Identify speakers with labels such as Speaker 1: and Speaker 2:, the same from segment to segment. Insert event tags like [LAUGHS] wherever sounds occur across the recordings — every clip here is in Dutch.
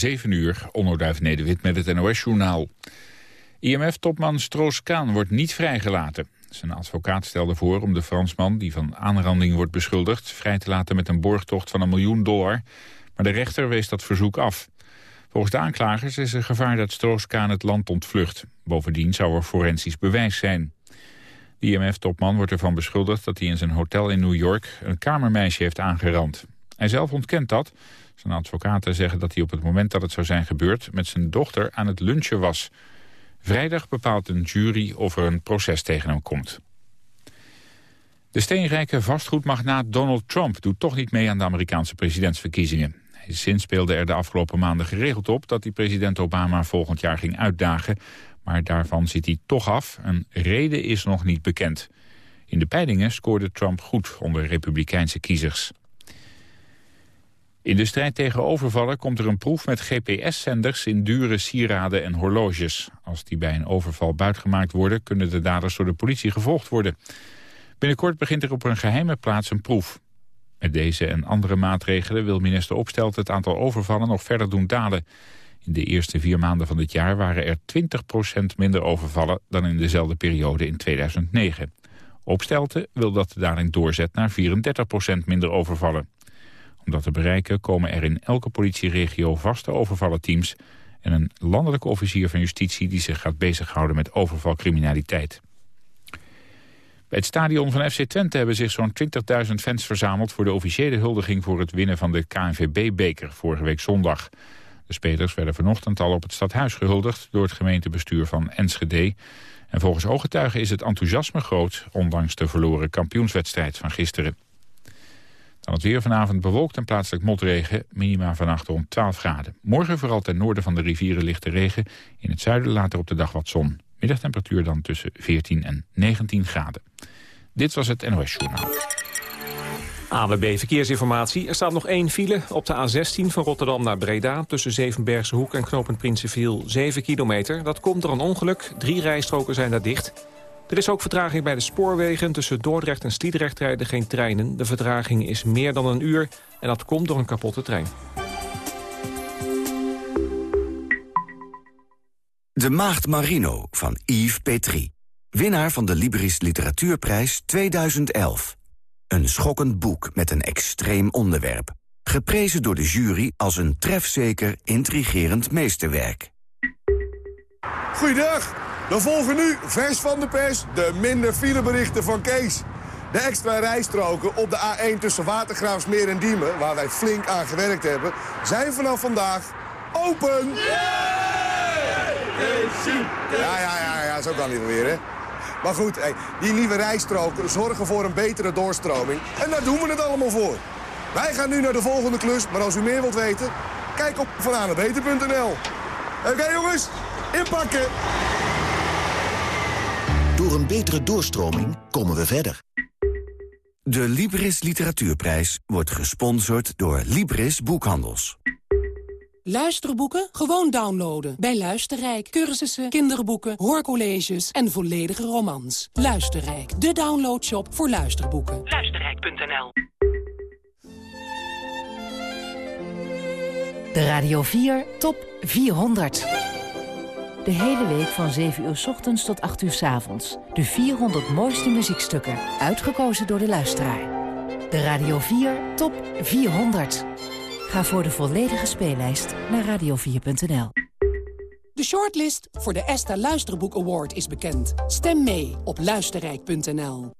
Speaker 1: 7 uur, onderduif Nederwit met het NOS-journaal. IMF-topman Stroos-Kaan wordt niet vrijgelaten. Zijn advocaat stelde voor om de Fransman, die van aanranding wordt beschuldigd... vrij te laten met een borgtocht van een miljoen dollar. Maar de rechter wees dat verzoek af. Volgens de aanklagers is er gevaar dat Stroos-Kaan het land ontvlucht. Bovendien zou er forensisch bewijs zijn. De IMF-topman wordt ervan beschuldigd dat hij in zijn hotel in New York... een kamermeisje heeft aangerand. Hij zelf ontkent dat. Zijn advocaten zeggen dat hij op het moment dat het zou zijn gebeurd... met zijn dochter aan het lunchen was. Vrijdag bepaalt een jury of er een proces tegen hem komt. De steenrijke vastgoedmagnaat Donald Trump doet toch niet mee aan de Amerikaanse presidentsverkiezingen. Sinds speelde er de afgelopen maanden geregeld op dat hij president Obama volgend jaar ging uitdagen. Maar daarvan zit hij toch af. Een reden is nog niet bekend. In de peilingen scoorde Trump goed onder republikeinse kiezers. In de strijd tegen overvallen komt er een proef met GPS-zenders in dure sieraden en horloges. Als die bij een overval buitgemaakt worden, kunnen de daders door de politie gevolgd worden. Binnenkort begint er op een geheime plaats een proef. Met deze en andere maatregelen wil minister Opstelt het aantal overvallen nog verder doen dalen. In de eerste vier maanden van dit jaar waren er 20% minder overvallen dan in dezelfde periode in 2009. Opstelten wil dat de daling doorzet naar 34% minder overvallen. Om dat te bereiken komen er in elke politieregio vaste overvallenteams... en een landelijke officier van justitie die zich gaat bezighouden met overvalcriminaliteit. Bij het stadion van FC Twente hebben zich zo'n 20.000 fans verzameld... voor de officiële huldiging voor het winnen van de KNVB-beker vorige week zondag. De spelers werden vanochtend al op het stadhuis gehuldigd... door het gemeentebestuur van Enschede. En volgens ooggetuigen is het enthousiasme groot... ondanks de verloren kampioenswedstrijd van gisteren. Dan het weer vanavond bewolkt en plaatselijk motregen. Minima vannacht rond 12 graden. Morgen vooral ten noorden van de rivieren lichte regen. In het zuiden later op de dag wat zon. Middagtemperatuur dan tussen 14 en 19 graden. Dit was het NOS Journaal.
Speaker 2: AWB Verkeersinformatie. Er staat nog één file op de A16 van Rotterdam naar Breda... tussen Zevenbergse Hoek en knooppunt Prinsenviel 7 kilometer. Dat komt door een ongeluk. Drie rijstroken zijn daar dicht. Er is ook vertraging bij de spoorwegen. Tussen Dordrecht en Sliedrecht rijden geen treinen. De vertraging is meer dan een uur en dat komt door een kapotte trein.
Speaker 3: De Maagd Marino van Yves Petrie. Winnaar van de Libris Literatuurprijs 2011. Een schokkend boek met een extreem onderwerp. Geprezen door de jury als een trefzeker, intrigerend meesterwerk.
Speaker 4: Goeiedag, dan volgen nu, vers van de pers, de minder fileberichten van Kees. De extra rijstroken op de A1 tussen Watergraafsmeer en Diemen... waar wij flink aan gewerkt hebben, zijn vanaf vandaag open. Ja, ja, ja, ja, zo kan niet weer, hè. Maar goed, hey, die nieuwe rijstroken zorgen voor een betere doorstroming. En daar doen we het allemaal voor. Wij gaan nu naar de volgende klus, maar als u meer wilt weten... kijk op vananebeter.nl. Oké jongens, inpakken!
Speaker 3: Door een betere doorstroming komen we verder. De Libris Literatuurprijs wordt gesponsord door Libris Boekhandels.
Speaker 5: Luisterboeken? Gewoon downloaden. Bij Luisterrijk. Cursussen, kinderboeken, hoorcolleges en volledige romans. Luisterrijk. De downloadshop voor luisterboeken.
Speaker 6: Luisterrijk.nl De Radio 4 Top 400. De hele week van 7 uur s ochtends tot 8 uur s avonds. De 400 mooiste muziekstukken. Uitgekozen door de luisteraar. De Radio 4 Top 400. Ga voor de volledige speellijst naar radio4.nl.
Speaker 5: De shortlist voor de ESTA Luisterboek Award is bekend. Stem mee op luisterrijk.nl.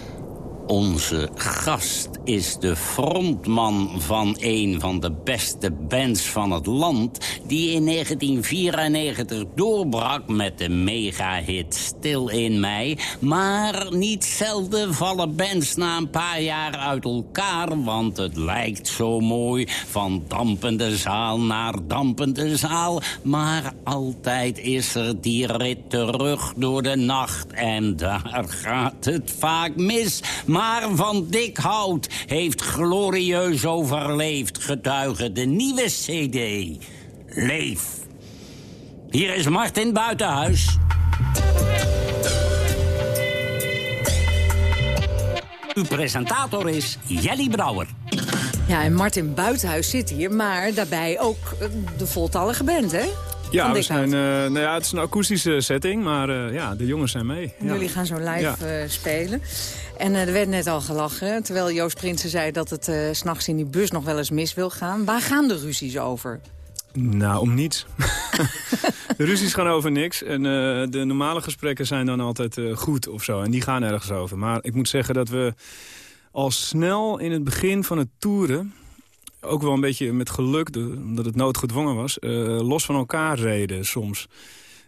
Speaker 7: Onze gast is de frontman van een van de beste bands van het land... die in 1994 doorbrak met de megahit Stil in Mij. Maar niet zelden vallen bands na een paar jaar uit elkaar... want het lijkt zo mooi van dampende zaal naar dampende zaal. Maar altijd is er die rit terug door de nacht... en daar gaat het vaak mis... maar van dik hout heeft glorieus overleefd, getuige de nieuwe cd. Leef. Hier is Martin Buitenhuis. Uw presentator is Jelly Brouwer.
Speaker 8: Ja, en Martin Buitenhuis zit hier, maar daarbij ook eh, de voltallige band, hè?
Speaker 9: Ja, we zijn, eh, nou ja, het is een akoestische setting, maar eh, ja, de jongens zijn mee. Ja.
Speaker 8: Jullie gaan zo live
Speaker 9: Ja.
Speaker 8: spelen. En eh, er werd net al gelachen, terwijl Joost Prinsen zei... dat het eh, s'nachts in die bus nog wel eens mis wil gaan. Waar gaan de ruzies over?
Speaker 9: Nou, om niets. [LAUGHS] de ruzies gaan over niks. En eh, de normale gesprekken zijn dan altijd goed of zo. En die gaan ergens over. Maar ik moet zeggen dat we al snel in het begin van het toeren... ook wel een beetje met geluk, omdat het noodgedwongen was... los van elkaar reden soms.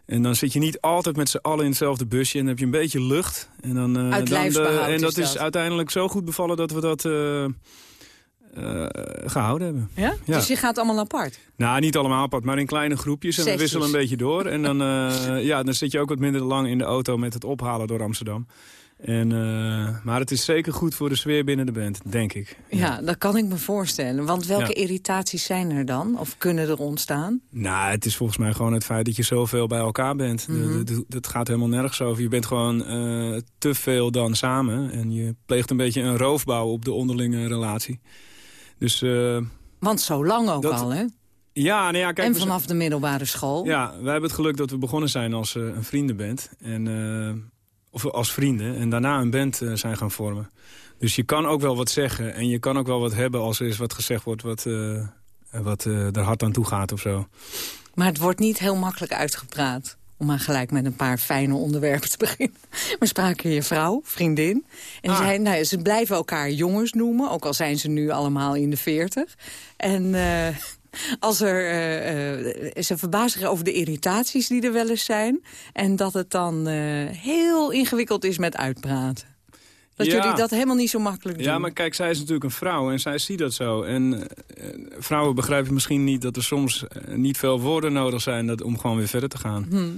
Speaker 9: En dan zit je niet altijd met z'n allen in hetzelfde busje... en dan heb je een beetje lucht. En, dan, eh,
Speaker 8: Uit
Speaker 9: dan
Speaker 8: lijfsbehoud
Speaker 9: En dat is
Speaker 8: dat.
Speaker 9: uiteindelijk zo goed bevallen dat we dat... eh, eh, gehouden hebben.
Speaker 8: Ja?
Speaker 9: Ja.
Speaker 8: Dus je gaat allemaal apart?
Speaker 9: Nou, niet allemaal apart, maar in kleine groepjes. En we wisselen een beetje door. En dan, eh, ja, dan zit je ook wat minder lang in de auto met het ophalen door Amsterdam. En, eh, maar het is zeker goed voor de sfeer binnen de band, denk ik.
Speaker 8: Ja, dat kan ik me voorstellen. Want welke
Speaker 9: Ja.
Speaker 8: irritaties zijn er dan? Of kunnen er ontstaan?
Speaker 9: Nou, het is volgens mij gewoon het feit dat je zoveel bij elkaar bent.
Speaker 8: Mhm.
Speaker 9: Dat- dat, dat gaat helemaal nergens over. Je bent gewoon eh, te veel dan samen. En je pleegt een beetje een roofbouw op de onderlinge relatie. Dus eh,
Speaker 8: Want zo lang ook
Speaker 9: Dat-
Speaker 8: al, hè?
Speaker 9: ja, nou ja, kijk...
Speaker 8: en vanaf de middelbare school?
Speaker 9: Ja, wij hebben het geluk dat we begonnen zijn als een vriendenband. En, of als vrienden. En daarna een band eh, zijn gaan vormen. Dus je kan ook wel wat zeggen. En je kan ook wel wat hebben als er eens wat gezegd wordt... wat, eh, wat eh, er hard aan toe gaat of zo.
Speaker 8: Maar het wordt niet heel makkelijk uitgepraat. Om maar gelijk met een paar fijne onderwerpen te [LAUGHS] beginnen. We spraken je vrouw, vriendin. En
Speaker 9: Ah.
Speaker 8: zei, nou, ze blijven elkaar jongens noemen. Ook al zijn ze nu allemaal in de veertig. En als er, eh, eh, ze verbazen zich over de irritaties die er wel eens zijn. En dat het dan eh, heel ingewikkeld is met uitpraten. Dat
Speaker 9: Ja.
Speaker 8: jullie dat helemaal niet zo makkelijk doen.
Speaker 9: Ja, maar kijk, zij is natuurlijk een vrouw en zij ziet dat zo. En eh, vrouwen begrijpen misschien niet dat er soms eh, niet veel woorden nodig zijn... Dat, om gewoon weer verder te gaan.
Speaker 8: Hm.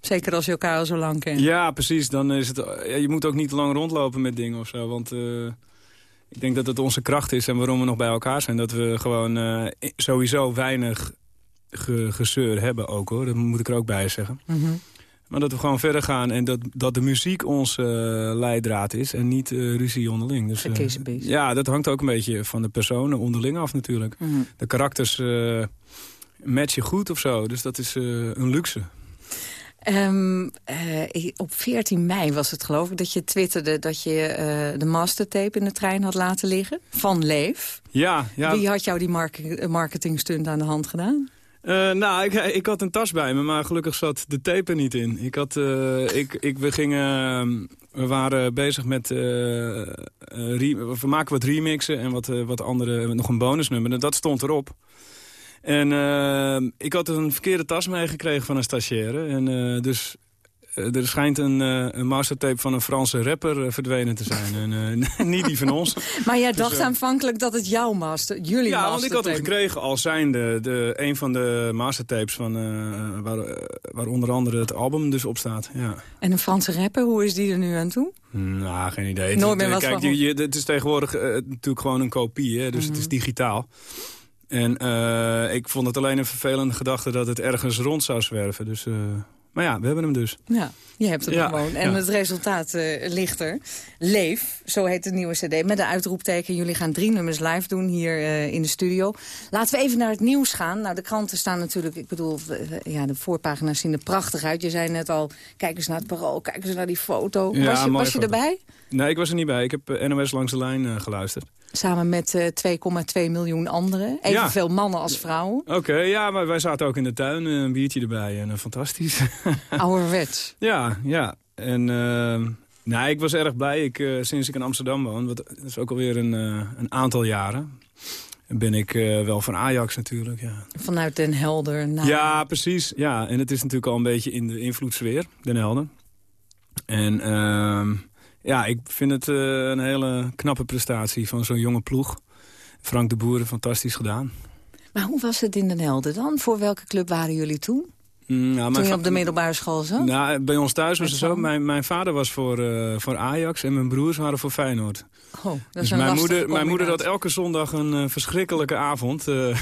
Speaker 8: Zeker als je elkaar al zo lang kent.
Speaker 9: Ja, precies. Dan is het, ja, je moet ook niet lang rondlopen met dingen of zo. Want ik denk dat het onze kracht is en waarom we nog bij elkaar zijn. Dat we gewoon eh, sowieso weinig ge, gezeur hebben ook hoor. Dat moet ik er ook bij zeggen.
Speaker 8: Mhm.
Speaker 9: Maar dat we gewoon verder gaan en dat, dat de muziek onze eh, leidraad is. En niet eh, ruzie onderling. Dus, ja, dat hangt ook een beetje van de personen onderling af natuurlijk.
Speaker 8: Mhm.
Speaker 9: De karakters matchen goed of zo. Dus dat is een luxe.
Speaker 8: Ehm, eh, op 14 mei was het geloof ik dat je twitterde... dat je eh, de mastertape in de trein had laten liggen. Van Leef.
Speaker 9: Ja, ja.
Speaker 8: Wie had jou die marketing, marketingstunt aan de hand gedaan?
Speaker 9: Eh, nou, ik, ik had een tas bij me, maar gelukkig zat de tape er niet in. Ik had, ik, ik, we, gingen, we waren bezig met... we maken wat remixen en wat, wat andere, nog een bonusnummer. En dat stond erop. En eh, ik had een verkeerde tas meegekregen van een stagiaire. En eh, dus eh, er schijnt een, een mastertape van een Franse rapper verdwenen te zijn. En, [LAUGHS] niet die van ons.
Speaker 8: Maar jij dacht
Speaker 9: eh,
Speaker 8: aanvankelijk dat het jouw master, jullie
Speaker 9: Ja, want ik had hem gekregen als zijnde de, een van de mastertapes van, waar, waar onder andere het album dus op staat. Ja.
Speaker 8: En een Franse rapper, hoe is die er nu aan toe?
Speaker 9: Nou, geen idee.
Speaker 8: Nooit meer wat
Speaker 9: Kijk,
Speaker 8: van
Speaker 9: je, je- het is tegenwoordig natuurlijk gewoon een kopie, hè, dus het is digitaal. En eh, ik vond het alleen een vervelende gedachte dat het ergens rond zou zwerven. Dus, eh, maar ja, we hebben hem dus.
Speaker 8: Ja, je hebt het
Speaker 9: Ja,
Speaker 8: gewoon. En
Speaker 9: ja.
Speaker 8: het resultaat eh, ligt er. Leef, zo heet de nieuwe cd, met een uitroepteken. Jullie gaan drie nummers live doen hier in de studio. Laten we even naar het nieuws gaan. Nou, de kranten staan natuurlijk, ik bedoel, ja, de voorpagina's zien er prachtig uit. Je zei net al, kijk eens naar het parool, kijk eens naar die foto.
Speaker 9: Ja,
Speaker 8: was je, was je
Speaker 9: foto.
Speaker 8: erbij?
Speaker 9: Nee, ik was er niet bij. Ik heb NOS langs de lijn geluisterd.
Speaker 8: Samen met eh, 2,2 miljoen anderen. Evenveel mannen als vrouwen.
Speaker 9: Oké, ja, maar wij zaten ook in de tuin, eh, een biertje erbij en eh, fantastisch. [LAUGHS]
Speaker 8: Ouderwets.
Speaker 9: Ja, ja. En uh, nou, ik was erg blij. Ik, uh, sinds ik in Amsterdam woon, wat, dat is ook alweer een, een aantal jaren... ben ik uh, wel van Ajax natuurlijk, ja.
Speaker 8: Vanuit Den Helder naar...
Speaker 9: Ja, precies. Ja, en het is natuurlijk al een beetje in de invloedssfeer, Den Helder. En uh, ja, ik vind het uh, een hele knappe prestatie van zo'n jonge ploeg. Frank de Boeren, fantastisch gedaan.
Speaker 8: Maar hoe was het in Den Helder dan? Voor welke club waren jullie toen?
Speaker 9: Mm, nou,
Speaker 8: Toen je op de middelbare school zat?
Speaker 9: Nou, bij ons thuis was het zo. Mijn, mijn vader was voor, eh, voor Ajax en mijn broers waren voor Feyenoord.
Speaker 8: Oh, dat is
Speaker 9: Dus
Speaker 8: een
Speaker 9: mijn moeder, mijn moeder had elke zondag een eh, verschrikkelijke avond. eh, [LAUGHS]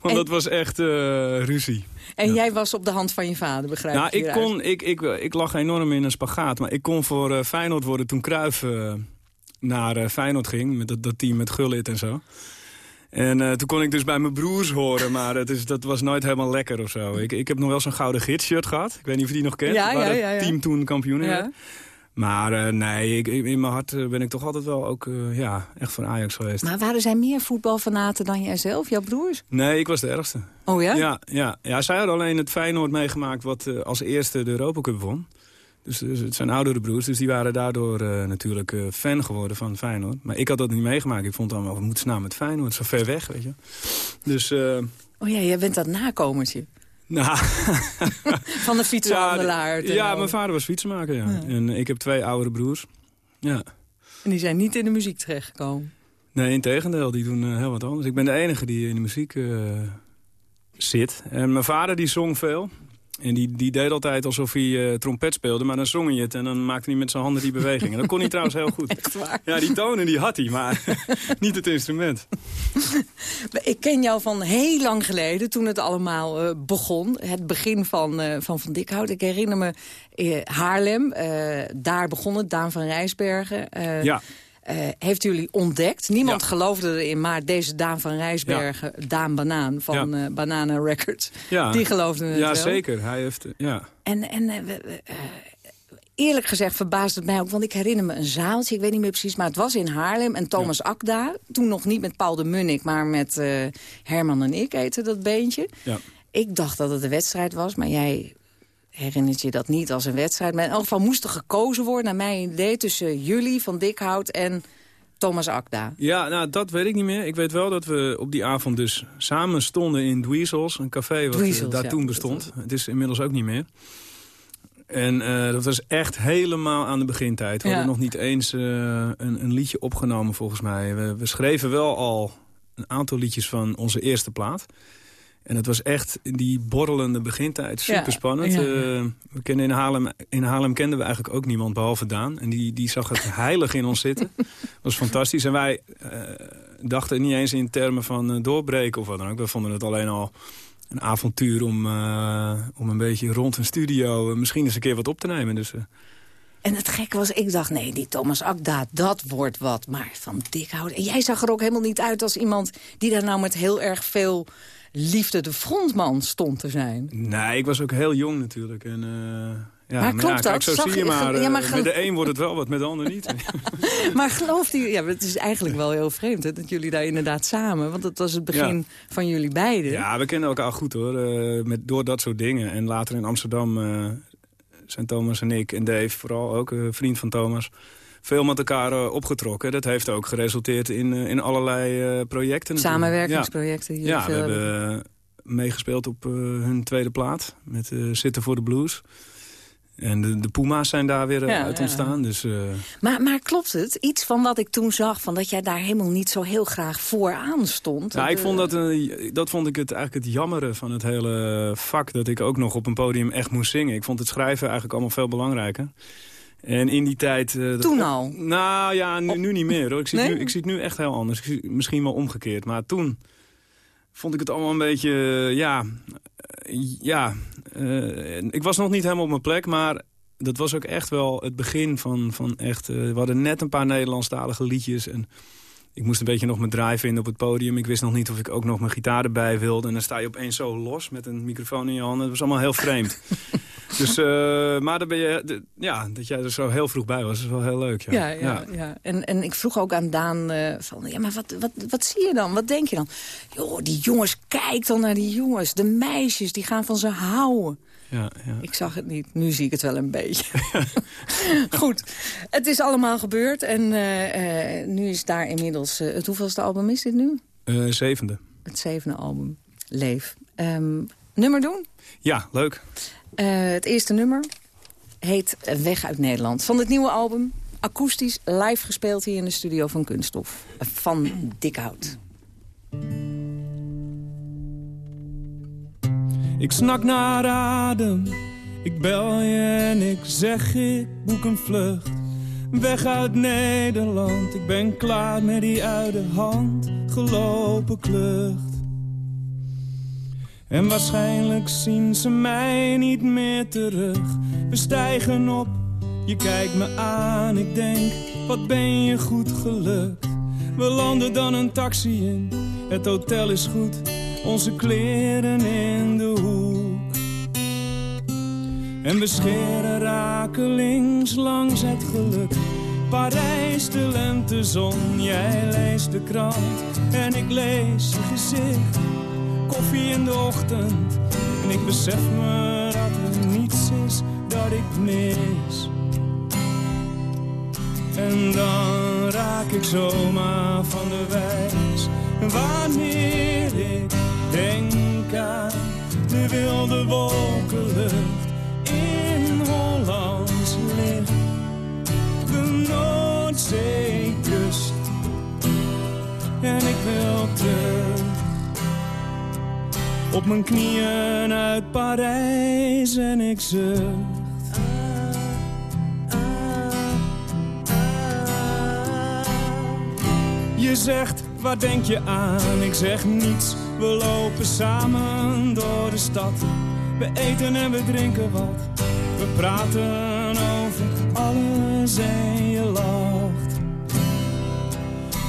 Speaker 9: want
Speaker 8: En-
Speaker 9: dat was echt ruzie.
Speaker 8: En jij was op de hand van je vader, begrijp
Speaker 9: Nou,
Speaker 8: ik
Speaker 9: kon, ik, ik, ik lag enorm in een spagaat. Maar ik kon voor Feyenoord worden toen Cruijff naar Feyenoord ging. Met dat, dat team met Gullit en zo. En eh, toen kon ik dus bij mijn broers horen. Maar het is, dat was nooit helemaal lekker of zo. Ik, ik heb nog wel zo'n gouden gidshirt gehad. Ik weet niet of je die nog kent.
Speaker 8: Ja,
Speaker 9: waar
Speaker 8: ja,
Speaker 9: het
Speaker 8: ja, ja.
Speaker 9: team toen kampioen werd. Maar eh, nee, ik, in mijn hart eh, ben ik toch altijd wel ook ja, echt voor Ajax geweest.
Speaker 8: Maar waren zij meer voetbalfanaten dan jijzelf, jouw broers?
Speaker 9: Nee, ik was de ergste.
Speaker 8: Oh ja?
Speaker 9: Ja, ja, ja, zij hadden alleen het Feyenoord meegemaakt wat als eerste de Europa Cup won. Dus, dus het zijn oudere broers, dus die waren daardoor eh, natuurlijk eh, fan geworden van Feyenoord. Maar ik had dat niet meegemaakt. Ik vond dan wel, we moeten nou met Feyenoord, zo ver weg, weet je. Dus, eh,
Speaker 8: Oh ja, jij bent dat nakomertje.
Speaker 9: nou... [LAUGHS]
Speaker 8: Van de fietshandelaar.
Speaker 9: ja, mijn vader was fietsenmaker, ja.
Speaker 8: Ja.
Speaker 9: En ik heb twee oudere broers. Ja.
Speaker 8: En die zijn niet in de muziek terechtgekomen.
Speaker 9: Nee, in tegendeel, die doen heel wat anders. Ik ben de enige die in de muziek zit. En mijn vader die zong veel. En die, die deed altijd alsof hij eh, trompet speelde, maar dan zong hij het... en dan maakte hij met zijn handen die beweging. En dat kon hij trouwens heel goed. [LAUGHS]
Speaker 8: Echt waar.
Speaker 9: Ja, die tonen die had hij, maar [LAUGHS] niet het instrument. [LAUGHS]
Speaker 8: Ik ken jou van heel lang geleden, toen het allemaal eh, begon. Het begin van eh, Van, van Dikhout. Ik herinner me Haarlem, daar begon het, Daan van Rijsbergen.
Speaker 9: Ja,
Speaker 8: eh, heeft jullie ontdekt. Niemand
Speaker 9: Ja.
Speaker 8: geloofde erin, maar deze Daan van Rijsbergen, Daan Banaan van eh Banana Records, die geloofde het
Speaker 9: ja
Speaker 8: wel.
Speaker 9: zeker. Hij heeft, eh, ja.
Speaker 8: En, en eh, eerlijk gezegd verbaasde het mij ook, want ik herinner me een zaaltje, ik weet niet meer precies, maar het was in Haarlem. En Thomas Akda, toen nog niet met Paul de Munnik, maar met Herman en ik eten dat beentje.
Speaker 9: Ja.
Speaker 8: Ik dacht dat het een wedstrijd was, maar jij herinnert je dat niet als een wedstrijd. Maar in elk geval moest er gekozen worden, naar mijn idee, tussen jullie van Dikhout en Thomas Akda.
Speaker 9: Ja, nou, dat weet ik niet meer. Ik weet wel dat we op die avond dus samen stonden in Dweezels. Een café wat eh,
Speaker 8: Dweezels,
Speaker 9: daar
Speaker 8: ja,
Speaker 9: toen bestond. Het is inmiddels ook niet meer. En eh, dat was echt helemaal aan de begintijd. We
Speaker 8: Ja.
Speaker 9: hadden nog niet eens eh, een, een liedje opgenomen volgens mij. We, we schreven wel al een aantal liedjes van onze eerste plaat. En het was echt die borrelende begintijd.
Speaker 8: Ja,
Speaker 9: Super spannend.
Speaker 8: ja.
Speaker 9: we kennen in, Haarlem, in Haarlem kenden we eigenlijk ook niemand behalve Daan. En die, die zag het [LAUGHS] heilig in ons zitten. Dat was fantastisch. En wij eh, dachten niet eens in termen van eh, doorbreken of wat dan ook. We vonden het alleen al een avontuur om, eh, om een beetje rond een studio... eh, misschien eens een keer wat op te nemen. Dus, eh,
Speaker 8: En het gekke was, ik dacht, nee, die Thomas Akda, dat wordt wat. Maar van Dikhout. En jij zag er ook helemaal niet uit als iemand die daar nou met heel erg veel liefde de frontman stond te zijn.
Speaker 9: nee, ik was ook heel jong natuurlijk. En, eh, ja,
Speaker 8: Maar klopt
Speaker 9: ja, kijk,
Speaker 8: dat?
Speaker 9: Zo
Speaker 8: Zag
Speaker 9: zie je
Speaker 8: je-
Speaker 9: maar.
Speaker 8: ja,
Speaker 9: eh,
Speaker 8: maar
Speaker 9: met de een wordt het wel wat, met de ander niet. [LAUGHS] [LAUGHS]
Speaker 8: Maar gelooft u, ja, het is eigenlijk wel heel vreemd hè, dat jullie daar inderdaad samen, want het was het begin
Speaker 9: Ja.
Speaker 8: van jullie beiden.
Speaker 9: Ja, we kennen elkaar goed hoor. eh, met, door dat soort dingen. En later in Amsterdam zijn Thomas en ik en Dave vooral ook, een vriend van Thomas... veel met elkaar eh, opgetrokken. Dat heeft ook geresulteerd in, eh, in allerlei eh, projecten.
Speaker 8: Samenwerkingsprojecten. die
Speaker 9: Ja, ja we hebben meegespeeld op hun tweede plaat. Met Zitten voor de Blues. En de, de Puma's zijn daar weer
Speaker 8: Ja,
Speaker 9: uit
Speaker 8: ja.
Speaker 9: ontstaan. Dus,
Speaker 8: Maar, maar klopt het? Iets van wat ik toen zag, van dat jij daar helemaal niet zo heel graag vooraan stond.
Speaker 9: Ja, ik vond dat, dat vond ik het eigenlijk het jammere van het hele vak. Dat ik ook nog op een podium echt moest zingen. Ik vond het schrijven eigenlijk allemaal veel belangrijker. En in die tijd... eh,
Speaker 8: Toen al?
Speaker 9: Nou ja, nu, nu niet meer hoor. Ik zie,
Speaker 8: Nee?
Speaker 9: het nu, ik nu echt heel anders. Ik zie, misschien wel omgekeerd. Maar toen vond ik het allemaal een beetje... eh, ja, eh, ja ik was nog niet helemaal op mijn plek, maar... Dat was ook echt wel het begin van, van echt... we hadden net een paar Nederlandstalige liedjes... En ik moest een beetje nog mijn draai vinden op het podium. Ik wist nog niet of ik ook nog mijn gitaar erbij wilde. En dan sta je opeens zo los met een microfoon in je handen. Dat was allemaal heel vreemd. [LAUGHS] dus, eh, maar dan ben je, de- ja, dat jij er zo heel vroeg bij was, is wel heel leuk. Ja,
Speaker 8: Ja, ja, ja. En, en ik vroeg ook aan Daan eh, van, ja, maar wat, wat, wat zie je dan? Wat denk je dan? Joh, die jongens, kijk dan naar die jongens. De meisjes, die gaan van ze houden.
Speaker 9: ja, ja.
Speaker 8: Ik zag het niet, nu zie ik het wel een beetje. [LAUGHS] Goed, het is allemaal gebeurd en eh, nu is daar inmiddels... het hoeveelste album is dit nu?
Speaker 9: Zevende.
Speaker 8: Het zevende album, Leef. Ehm, nummer doen?
Speaker 9: Ja, leuk.
Speaker 8: Eh, het eerste nummer heet Weg uit Nederland. Van het nieuwe album, akoestisch, live gespeeld hier in de studio van Kunststof. Van Dikhout.
Speaker 9: Ik snak naar adem, ik bel je en ik zeg ik boek een vlucht. Weg uit Nederland, ik ben klaar met die uit de hand gelopen klucht. En waarschijnlijk zien ze mij niet meer terug. We stijgen op, je kijkt me aan, ik denk, wat ben je goed gelukt. We landen dan een taxi in, het hotel is goed, onze kleren in de hoek. En we scheren rakelings langs het geluk. Parijs, de lentezon, jij leest de krant en ik lees je gezicht. Koffie in de ochtend en ik besef me dat er niets is dat ik mis. En dan raak ik zomaar van de wijs wanneer ik denk aan de wilde wolkenlucht in Hollands licht. De Noordzeekust en ik wil terug op mijn knieën uit Parijs en ik zucht. Je zegt, waar denk je aan? Ik zeg niets, we lopen samen door de stad. We eten en we drinken wat. We praten over alles en je lacht.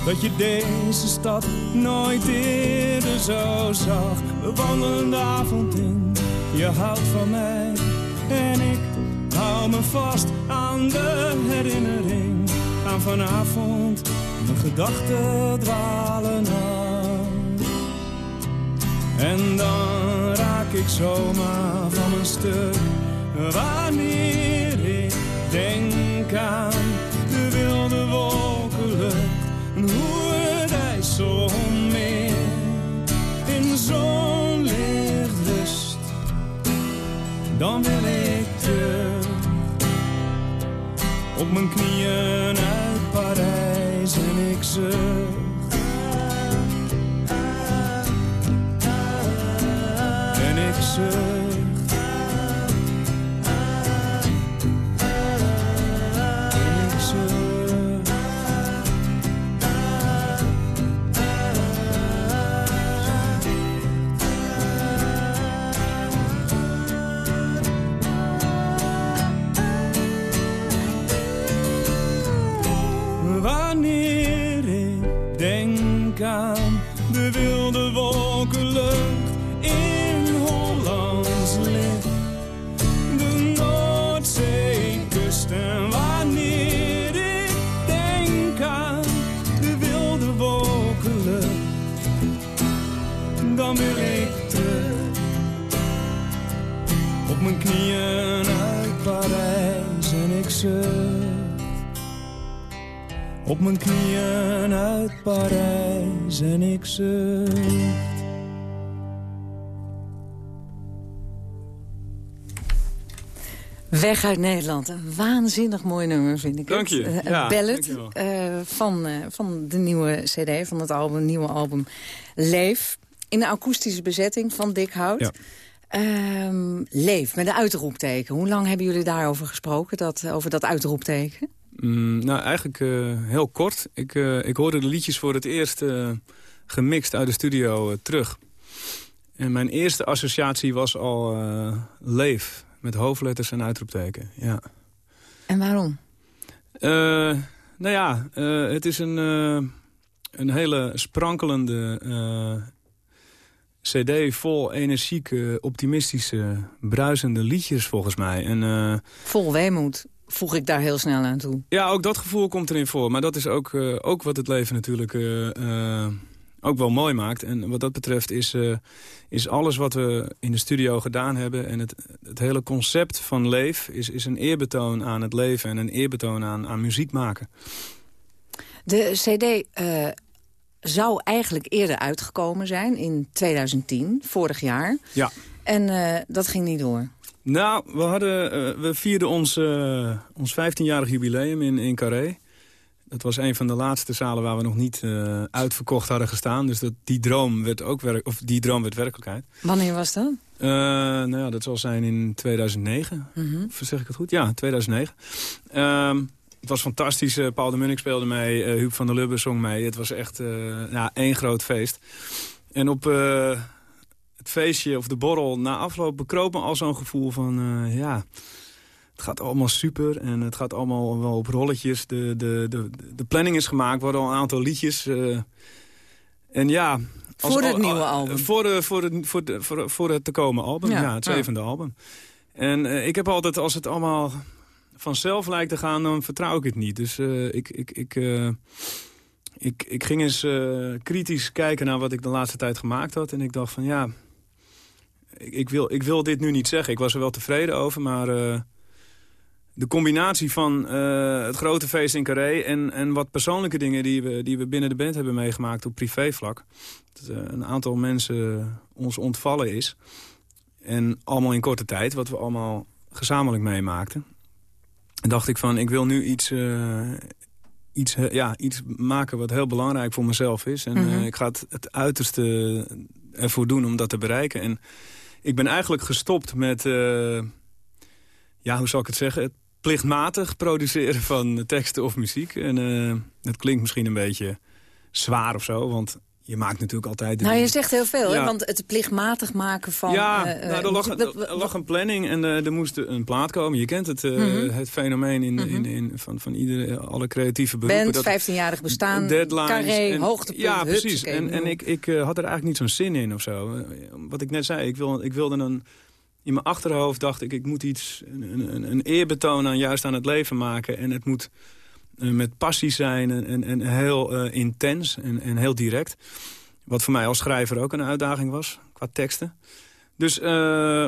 Speaker 9: Dat je deze stad nooit eerder zo zag. We wandelen de avond in, je houdt van mij. En ik hou me vast aan de herinnering. Aan vanavond, mijn gedachten dwalen af. En dan raak ik zomaar van mijn stuk. Wanneer en mijn knieën uit Parijs en ik zucht.
Speaker 8: Weg uit Nederland. Een waanzinnig mooi nummer, vind ik.
Speaker 9: Dank je.
Speaker 8: Het. Eh,
Speaker 9: Ja,
Speaker 8: eh, van, eh, van de nieuwe cd, van het album, nieuwe album Leef. In de akoestische bezetting van Dick Hout.
Speaker 9: Ja.
Speaker 8: Ehm, Leef, met een uitroepteken. Hoe lang hebben jullie daarover gesproken, dat, over dat uitroepteken?
Speaker 9: Mm, nou, eigenlijk eh, heel kort. Ik, eh, ik hoorde de liedjes voor het eerst eh, gemixt uit de studio terug. En mijn eerste associatie was al Leef. Met hoofdletters en uitroepteken, ja.
Speaker 8: En waarom?
Speaker 9: Nou ja, het is een, een hele sprankelende cd vol energieke, optimistische, bruisende liedjes volgens mij. En,
Speaker 8: Vol weemoed voeg ik daar heel snel aan toe.
Speaker 9: ja, ook dat gevoel komt erin voor. Maar dat is ook, eh, ook wat het leven natuurlijk eh, eh, ook wel mooi maakt. En wat dat betreft is, is alles wat we in de studio gedaan hebben... en het, het hele concept van Leef is, is een eerbetoon aan het leven... en een eerbetoon aan, aan muziek maken.
Speaker 8: De cd zou eigenlijk eerder uitgekomen zijn, in 2010, vorig jaar.
Speaker 9: Ja.
Speaker 8: En dat ging niet door.
Speaker 9: Nou, we, hadden, eh, we vierden ons, eh, ons 15-jarig jubileum in, in Carré. dat was een van de laatste zalen waar we nog niet uh, uitverkocht hadden gestaan. Dus dat, die, droom werd ook werk, of die droom werd werkelijkheid.
Speaker 8: Wanneer was dat?
Speaker 9: Nou ja, dat zal zijn in 2009. Mm -hmm. Of zeg ik het goed? Ja, 2009. Uh, het was fantastisch. Paul de Munnik speelde mee. Huub van der Lubbe zong mee. Het was echt ja, één groot feest. En op het feestje of de borrel na afloop bekroop me al zo'n gevoel van... ja, het gaat allemaal super en het gaat allemaal wel op rolletjes. De, de, de, de planning is gemaakt, worden al een aantal liedjes. en ja,
Speaker 8: voor het nieuwe album?
Speaker 9: Voor, de, voor, de, voor, de, voor, voor het te komen album, ja, ja het zevende ja. album. En uh, ik heb altijd, als het allemaal vanzelf lijkt te gaan, dan vertrouw ik het niet. Dus ik, ik, ik, ik, ik ging eens kritisch kijken naar wat ik de laatste tijd gemaakt had. En ik dacht van ja, ik, ik, wil, ik wil dit nu niet zeggen. Ik was er wel tevreden over, maar de combinatie van uh, het grote feest in Carré... En, en wat persoonlijke dingen die we, die we binnen de band hebben meegemaakt op privévlak. Dat uh, een aantal mensen ons ontvallen is. En allemaal in korte tijd, wat we allemaal gezamenlijk meemaakten. En dacht ik van, ik wil nu iets, uh, iets, ja, iets maken wat heel belangrijk voor mezelf is. En mm -hmm. ik ga het, het uiterste ervoor doen om dat te bereiken. En ik ben eigenlijk gestopt met ja, hoe zal ik het zeggen? Het plichtmatig produceren van teksten of muziek. En uh, het klinkt misschien een beetje zwaar of zo, want je maakt natuurlijk altijd...
Speaker 8: Nou, je zegt heel veel, ja. hè? want het plichtmatig maken van...
Speaker 9: Ja, uh, nou, er, lag, er, lag, een planning en uh, er moest een plaat komen. Je kent het, uh, mm -hmm. het fenomeen in, mm -hmm. in, in, van, van iedere, alle creatieve beroepen.
Speaker 8: Band, 15-jarig bestaan, deadlines, carré, en, hoogtepunt,
Speaker 9: Ja, precies. En, en ik, ik had er eigenlijk niet zo'n zin in of zo. Wat ik net zei, ik, wil, ik wilde een in mijn achterhoofd dacht ik, ik moet iets, een, een, een eerbetoon aan juist aan het leven maken. En het moet met passie zijn en, en, en heel uh, intens en, en heel direct. Wat voor mij als schrijver ook een uitdaging was, qua teksten. Dus uh,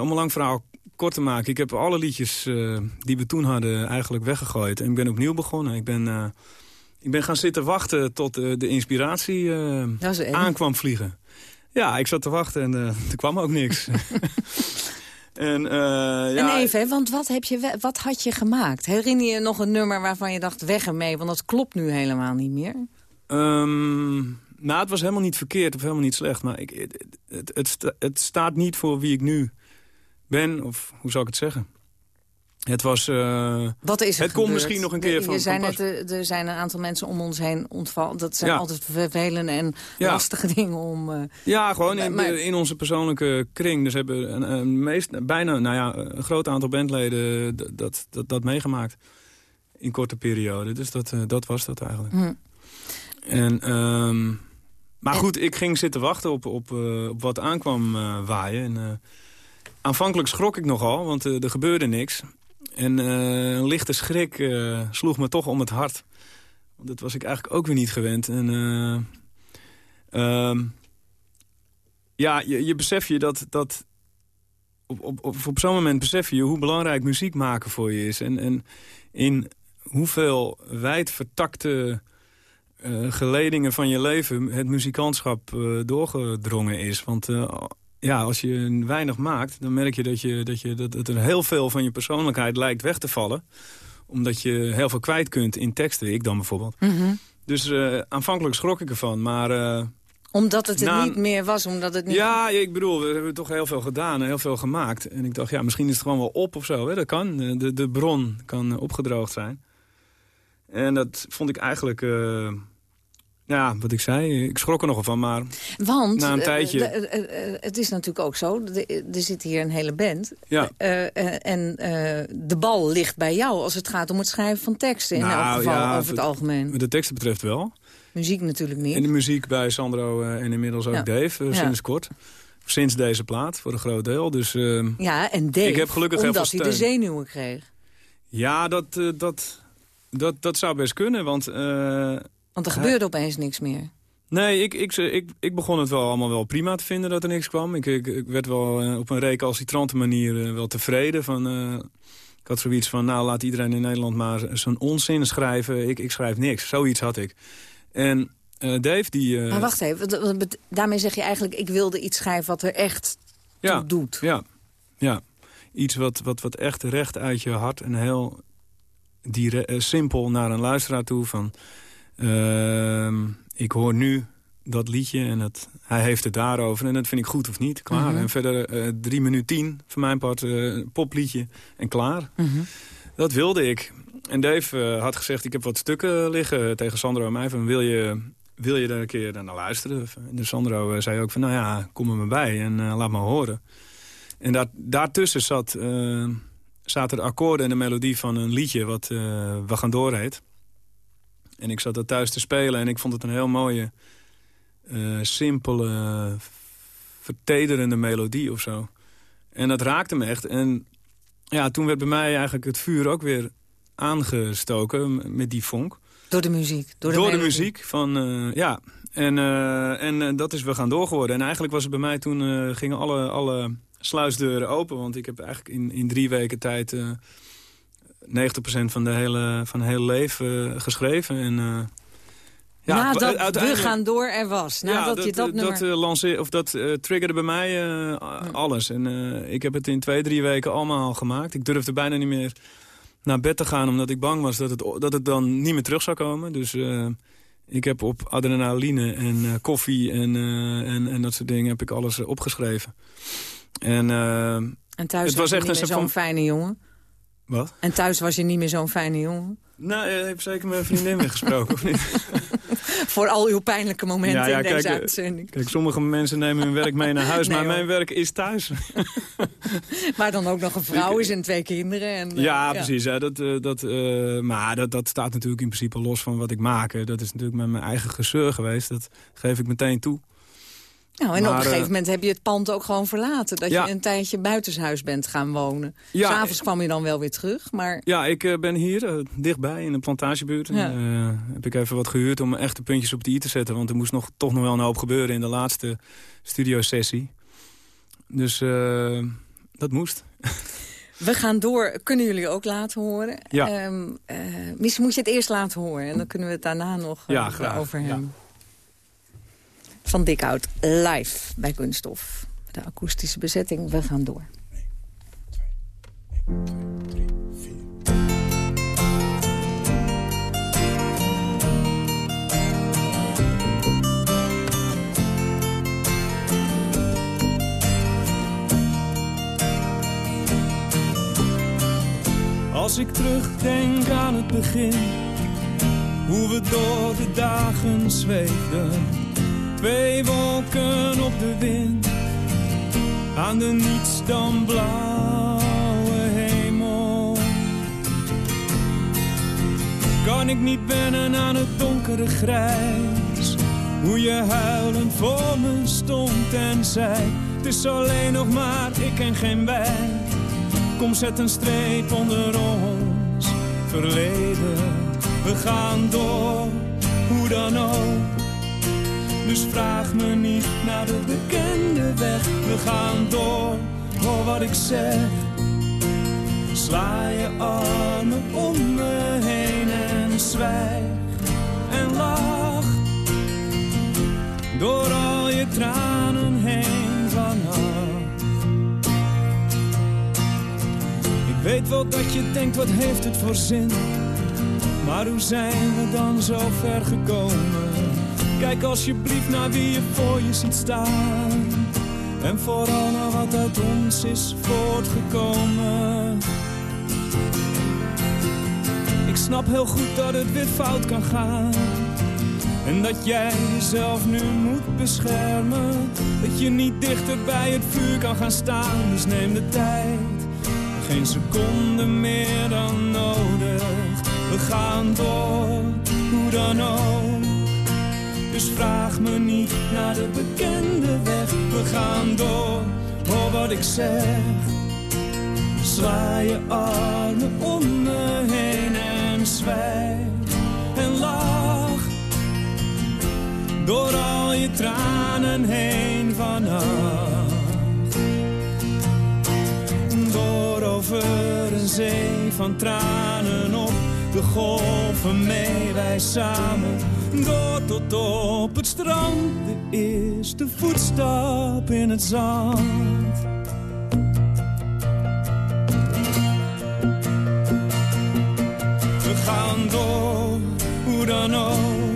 Speaker 9: om een lang verhaal kort te maken. Ik heb alle liedjes die we toen hadden eigenlijk weggegooid. En ik ben opnieuw begonnen. Ik ben, ik ben gaan zitten wachten tot de inspiratie aankwam vliegen. Ja, ik zat te wachten en [LAUGHS] er kwam ook niks. [LAUGHS]
Speaker 8: En, uh, ja, en even, want wat, heb je, wat had je gemaakt? Herinner je nog een nummer waarvan je dacht, weg ermee, want dat klopt nu helemaal niet meer?
Speaker 9: Um, nou, het was helemaal niet verkeerd of helemaal niet slecht. Maar ik, het, het, het, staat niet voor wie ik nu ben, of hoe zou ik het zeggen? Het was... Uh,
Speaker 8: Wat is er
Speaker 9: Het komt misschien nog een keer van...
Speaker 8: Zei net, er zijn een aantal mensen om ons heen ontvallen. Dat zijn ja. altijd vervelende en ja. lastige [LAUGHS] dingen om... Uh,
Speaker 9: ja, gewoon in, maar, in, onze persoonlijke kring. Dus hebben een, een meest, bijna nou ja, een groot aantal bandleden dat, dat, dat meegemaakt. In korte periode. Dus dat, uh, dat was dat eigenlijk. Hm. En, um, maar en, goed, ik ging zitten wachten op, op, op wat aankwam waaien. En, aanvankelijk schrok ik nogal, want er gebeurde niks. En uh, een lichte schrik uh, sloeg me toch om het hart. Want dat was ik eigenlijk ook weer niet gewend. En, uh, ja, je, je besef je dat... dat op, op, op, op zo'n moment besef je hoe belangrijk muziek maken voor je is. En, en in hoeveel wijd vertakte geledingen van je leven... het muzikantschap doorgedrongen is. Want ja, als je weinig maakt, dan merk je dat, je, dat, je, dat het er heel veel van je persoonlijkheid lijkt weg te vallen. Omdat je heel veel kwijt kunt in teksten, ik dan bijvoorbeeld. Mm -hmm. Dus uh, aanvankelijk schrok ik ervan, maar... Uh,
Speaker 8: omdat het na... niet meer was, omdat het niet...
Speaker 9: Ja, ik bedoel, we hebben toch heel veel gedaan en heel veel gemaakt. En ik dacht, ja, misschien is het gewoon wel op of zo. Hè? Dat kan, de, de bron kan opgedroogd zijn. En dat vond ik eigenlijk... Uh, ja, wat ik zei, ik schrok er nogal van, maar
Speaker 8: Want,
Speaker 9: na een tijdje...
Speaker 8: Uh, uh, uh, het is natuurlijk ook zo, er zit hier een hele band.
Speaker 9: Ja.
Speaker 8: en de bal ligt bij jou als het gaat om het schrijven van teksten. In nou, elk geval, ja, over het algemeen.
Speaker 9: Wat de teksten betreft wel.
Speaker 8: Muziek natuurlijk niet.
Speaker 9: En de muziek bij Sandro en inmiddels ook. Dave, sinds kort. Sinds deze plaat, voor een groot deel. Dus, ehm,
Speaker 8: ja, en Dave, ik heb gelukkig omdat hij de zenuwen kreeg.
Speaker 9: Ja, dat, dat, dat, dat zou best kunnen, want...
Speaker 8: Want er gebeurde opeens niks meer.
Speaker 9: Nee, ik, ik, ik, ik begon het wel allemaal wel prima te vinden dat er niks kwam. Ik, ik, ik werd wel uh, op een recalcitrante manier uh, wel tevreden. Van, uh, ik had zoiets van, nou laat iedereen in Nederland maar zo'n onzin schrijven. Ik, ik schrijf niks. Zoiets had ik. En Dave die...
Speaker 8: maar wacht even, daarmee zeg je eigenlijk... ik wilde iets schrijven wat er echt
Speaker 9: ja,
Speaker 8: doet.
Speaker 9: Ja, ja. Iets wat, wat, wat echt recht uit je hart en heel die, simpel naar een luisteraar toe van ik hoor nu dat liedje en dat, hij heeft het daarover. En dat vind ik goed of niet, klaar.
Speaker 8: Mhm.
Speaker 9: En verder uh, drie minuten tien, van mijn part, uh, popliedje en klaar.
Speaker 8: Mhm.
Speaker 9: Dat wilde ik. En Dave uh, had gezegd, ik heb wat stukken liggen tegen Sandro en mij. Van, wil je, wil je daar een keer naar luisteren? En dus Sandro zei ook van, nou ja, kom er maar bij en laat me horen. En daar, daartussen zat, zaten de akkoorden en de melodie van een liedje... wat We gaan door heet. En ik zat dat thuis te spelen en ik vond het een heel mooie... Uh, simpele, vertederende melodie of zo. En dat raakte me echt. En ja, toen werd bij mij eigenlijk het vuur ook weer aangestoken met die vonk.
Speaker 8: Door de muziek? Door de,
Speaker 9: door de muziek, van, uh, ja. En, uh, en dat is we gaan doorgeworden. En eigenlijk was het bij mij toen, gingen alle, alle sluisdeuren open. Want ik heb eigenlijk in, in drie weken tijd 90% van, de hele, van het hele leven geschreven. En
Speaker 8: ja, Nadat we gaan door er was. Nadat
Speaker 9: ja, dat,
Speaker 8: je dat nummer...
Speaker 9: dat, uh, lanceer, of dat uh, triggerde bij mij uh, alles. En ik heb het in twee, drie weken allemaal gemaakt. Ik durfde bijna niet meer naar bed te gaan... omdat ik bang was dat het, dat het dan niet meer terug zou komen. Dus ik heb op adrenaline en koffie en, en, en dat soort dingen... heb ik alles opgeschreven. En,
Speaker 8: en thuis
Speaker 9: het was,
Speaker 8: was
Speaker 9: echt
Speaker 8: een zo'n fijne jongen?
Speaker 9: Wat?
Speaker 8: En thuis was je niet meer zo'n fijne jongen?
Speaker 9: Nou, je hebt zeker mijn vriendin weer gesproken, of niet? [LAUGHS]
Speaker 8: Voor al uw pijnlijke momenten
Speaker 9: ja, ja,
Speaker 8: in deze
Speaker 9: kijk,
Speaker 8: uitzending.
Speaker 9: Kijk, sommige mensen nemen hun werk mee naar huis, [LAUGHS]
Speaker 8: Nee,
Speaker 9: maar
Speaker 8: hoor.
Speaker 9: mijn werk is thuis. [LAUGHS]
Speaker 8: Maar dan ook nog een vrouw is en twee kinderen. En, uh,
Speaker 9: ja, precies. Hè, dat, uh, dat, uh, maar dat, dat staat natuurlijk in principe los van wat ik maak. Dat is natuurlijk met mijn eigen gezeur geweest. Dat geef ik meteen toe.
Speaker 8: Nou, en
Speaker 9: Maar,
Speaker 8: op een gegeven
Speaker 9: eh,
Speaker 8: moment heb je het pand ook gewoon verlaten. Dat
Speaker 9: Ja.
Speaker 8: je een tijdje buitenshuis bent gaan wonen.
Speaker 9: Ja,
Speaker 8: S'avonds kwam je dan wel weer terug, maar...
Speaker 9: Ja, ik eh, ben hier eh, dichtbij in de plantagebuurt.
Speaker 8: Ja.
Speaker 9: eh, heb ik even wat gehuurd om echt de puntjes op de i te zetten. Want er moest nog, toch nog wel een hoop gebeuren in de laatste studiosessie. Dus eh, dat moest.
Speaker 8: We gaan door. Kunnen jullie ook laten horen?
Speaker 9: Ja.
Speaker 8: Eh, misschien moet je het eerst laten horen. En dan kunnen we het daarna nog eh,
Speaker 9: Ja,
Speaker 8: over
Speaker 9: Ja.
Speaker 8: hebben. Van Dikhout, live bij Kunststof. De akoestische bezetting. We gaan door.
Speaker 10: Als ik terugdenk aan het begin, hoe we door de dagen zweefden. Twee wolken op de wind, aan de niets dan blauwe hemel. Kan ik niet wennen aan het donkere grijs, hoe je huilend voor me stond en zei, het is alleen nog maar ik en geen wij. Kom, zet een streep onder ons verleden. We gaan door, hoe dan ook. Dus vraag me niet naar de bekende weg. We gaan door, hoor wat ik zeg. Sla je armen om me heen en zwijg en lach. Door al je tranen heen vanaf. Ik weet wel dat je denkt, wat heeft het voor zin? Maar hoe zijn we dan zo ver gekomen? Kijk alsjeblieft naar wie je voor je ziet staan. En vooral naar wat uit ons is voortgekomen. Ik snap heel goed dat het weer fout kan gaan. En dat jij jezelf nu moet beschermen. Dat je niet dichter bij het vuur kan gaan staan. Dus neem de tijd. Geen seconde meer dan nodig. We gaan door, hoe dan ook. Dus vraag me niet naar de bekende weg. We gaan door, hoor wat ik zeg. Sla je armen om me heen en zwijg en lach. Door al je tranen heen vannacht. Door over een zee van tranen op de golven mee wij samen. Door tot op het strand, de eerste voetstap in het zand. We gaan door, hoe dan ook.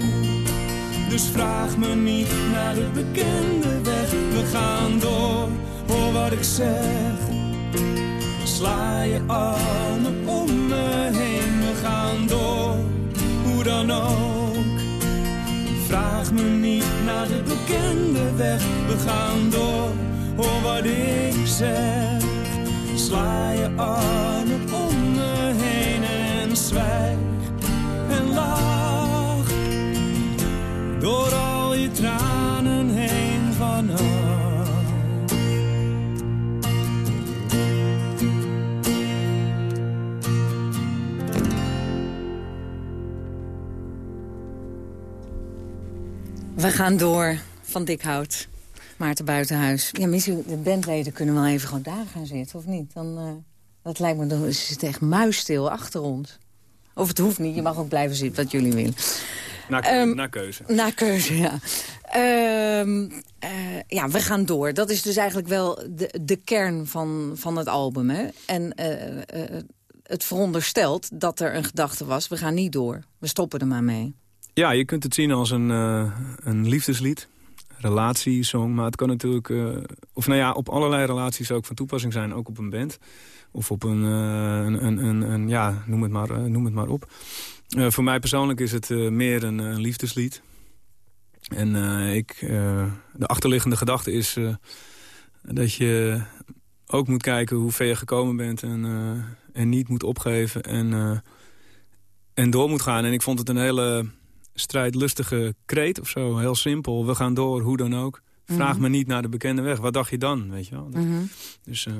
Speaker 10: Dus vraag me niet naar de bekende weg. We gaan door, hoor wat ik zeg. Sla je armen om me heen, we gaan door, hoe dan ook. Me niet naar de bekende weg. We gaan door, hoor wat ik zeg. Sla je armen om me heen en zwijg en lach. Door
Speaker 8: We gaan door van Dikhout. Maarten Buitenhuis. Ja, misschien de bandleden kunnen wel even gewoon daar gaan zitten, of niet? Dan, eh, dat lijkt me, dan ze zitten echt muisstil achter ons. Of het hoeft niet, je mag ook blijven zitten wat jullie willen.
Speaker 9: Na,
Speaker 8: Ehm,
Speaker 9: na keuze.
Speaker 8: Na keuze, ja. Ehm, eh, ja, we gaan door. Dat is dus eigenlijk wel de, de kern van, van het album. Hè? En eh, het veronderstelt dat er een gedachte was... we gaan niet door, we stoppen er maar mee.
Speaker 9: Ja, je kunt het zien als een, eh, een liefdeslied. Relatiesong, maar het kan natuurlijk... eh, of nou ja, op allerlei relaties ook van toepassing zijn. Ook op een band. Of op een... eh, een, een, een, een- ja, noem het maar, noem het maar op. Voor mij persoonlijk is het meer een, liefdeslied. En ik, de achterliggende gedachte is dat je ook moet kijken hoe ver je gekomen bent... en, en niet moet opgeven en, en door moet gaan. En ik vond het een hele strijdlustige kreet of zo. Heel simpel. We gaan door, hoe dan ook. Vraag
Speaker 8: Mhm.
Speaker 9: me niet naar de bekende weg. Wat dacht je dan, weet je wel? Dat-
Speaker 8: Mhm.
Speaker 9: Dus eh,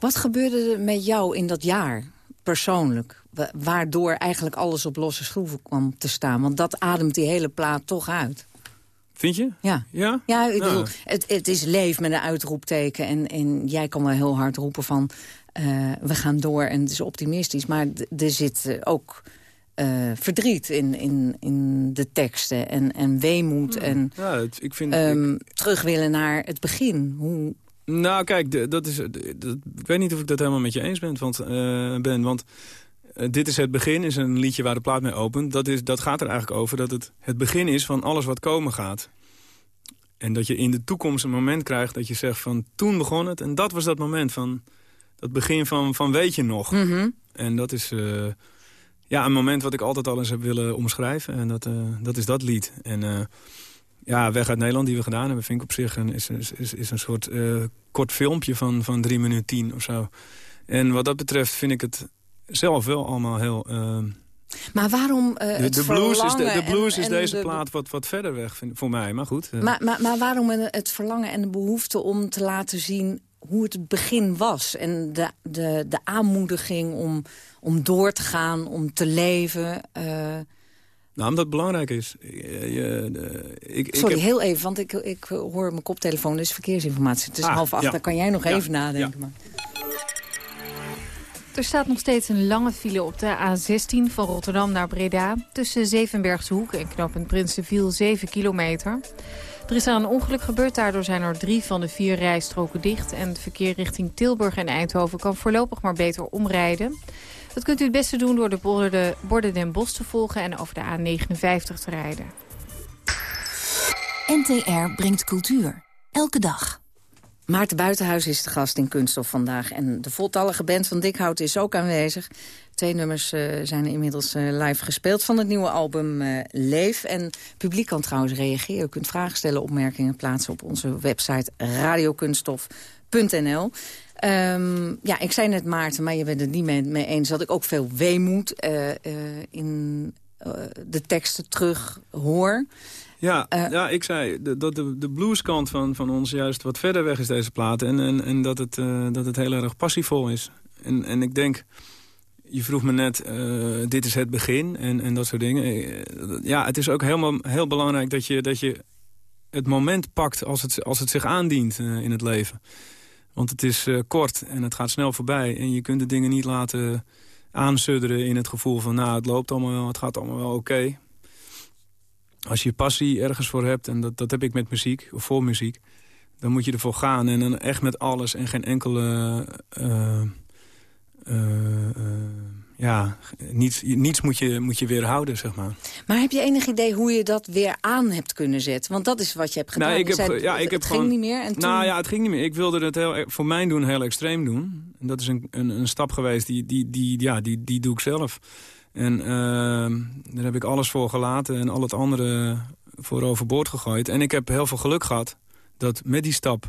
Speaker 8: Wat gebeurde er met jou in dat jaar, persoonlijk? Wa- Waardoor eigenlijk alles op losse schroeven kwam te staan. Want dat ademt die hele plaat toch uit.
Speaker 9: vind je?
Speaker 8: Ja.
Speaker 9: Ja?
Speaker 8: Ja, ik
Speaker 9: Nou.
Speaker 8: bedoel, het, het is leef met een uitroepteken. En, en jij kan wel heel hard roepen van... eh, we gaan door en het is optimistisch. Maar er zit eh, ook eh, verdriet in, in, in de teksten. En, en weemoed. En
Speaker 9: Ja, het- ik vind...
Speaker 8: ehm, terug willen naar het begin. Hoe,
Speaker 9: Nou, kijk, dat is, dat, ik weet niet of ik dat helemaal met je eens ben. Want, eh, ben, want eh, Dit is het begin is een liedje waar de plaat mee opent. Dat, is, dat gaat er eigenlijk over dat het het begin is van alles wat komen gaat. En dat je in de toekomst een moment krijgt dat je zegt van toen begon het. En dat was dat moment van dat begin van, van weet je nog.
Speaker 8: Mhm.
Speaker 9: En dat is ja, een moment wat ik altijd al eens heb willen omschrijven. En dat, eh, dat is dat lied. En eh, ja, Weg uit Nederland die we gedaan hebben... vind ik op zich een, is, is, is, een soort eh, kort filmpje van, van 3 minuten 10 of zo. En wat dat betreft vind ik het zelf wel allemaal heel...
Speaker 8: Maar waarom
Speaker 9: de,
Speaker 8: het
Speaker 9: de blues, is, de, blues
Speaker 8: en-
Speaker 9: is deze
Speaker 8: de-
Speaker 9: plaat wat, wat verder weg vind, voor mij. Maar goed.
Speaker 8: Maar, maar, maar waarom het verlangen en de behoefte om te laten zien hoe het begin was? En de, de, de aanmoediging om, om door te gaan, om te leven. eh,
Speaker 9: nou, omdat het belangrijk is. Je- je- de- ik, ik
Speaker 8: sorry,
Speaker 9: heb-
Speaker 8: heel even, want ik, ik hoor mijn koptelefoon. Dus verkeersinformatie. Het is
Speaker 9: Ah,
Speaker 8: half acht,
Speaker 9: ja.
Speaker 8: daar kan jij nog
Speaker 9: Ja,
Speaker 8: even nadenken. Maar.
Speaker 11: Er staat nog steeds een lange file op de A16 van Rotterdam naar Breda. Tussen Zevenbergse Hoek en knooppunt Prinsenviel 7 kilometer. Er is daar een ongeluk gebeurd. Daardoor zijn er drie van de vier rijstroken dicht. En het verkeer richting Tilburg en Eindhoven kan voorlopig maar beter omrijden. Dat kunt u het beste doen door de borden, borden Den Bosch te volgen en over de A59 te rijden.
Speaker 12: NTR brengt cultuur. Elke dag.
Speaker 8: Maarten Buitenhuis is de gast in Kunststof vandaag. En de voltallige band van Dikhout is ook aanwezig. Twee nummers eh, zijn inmiddels eh, live gespeeld van het nieuwe album eh, Leef. En publiek kan trouwens reageren. U kunt vragen stellen, opmerkingen plaatsen op onze website radiokunststof.nl. Ehm, ja, ik zei net Maarten, maar je bent het niet mee, mee eens... dat ik ook veel weemoed in de teksten terug hoor.
Speaker 9: Ja,
Speaker 8: Eh,
Speaker 9: ja, ik zei dat de, de blueskant van, van ons juist wat verder weg is, deze plaat. En, en, en dat, het, eh, dat het heel erg passievol is. En, en ik denk, je vroeg me net, eh, dit is het begin en, en dat soort dingen. Ja, het is ook helemaal heel belangrijk dat je, dat je het moment pakt als het, als het zich aandient in het leven. Want het is kort en het gaat snel voorbij. En je kunt de dingen niet laten aansudderen in het gevoel van... nou, het loopt allemaal wel, het gaat allemaal wel oké als je passie ergens voor hebt, en dat, dat heb ik met muziek, of voor muziek... dan moet je ervoor gaan en dan echt met alles en geen enkele... eh, eh, eh, ja, niets, niets moet, je, moet je weerhouden, zeg maar.
Speaker 8: Maar heb je enig idee hoe je dat weer aan hebt kunnen zetten? Want dat is wat je hebt gedaan.
Speaker 9: Nou, ik heb,
Speaker 8: zei,
Speaker 9: ja, ik
Speaker 8: het
Speaker 9: heb
Speaker 8: ging
Speaker 9: gewoon,
Speaker 8: niet meer. En toen...
Speaker 9: Nou ja, het ging niet meer. Ik wilde het heel, voor mijn doen heel extreem doen. En dat is een, een, een stap geweest, die, die, die, ja, die, die doe ik zelf. En ehm, daar heb ik alles voor gelaten en al het andere voor overboord gegooid. En ik heb heel veel geluk gehad dat met die stap...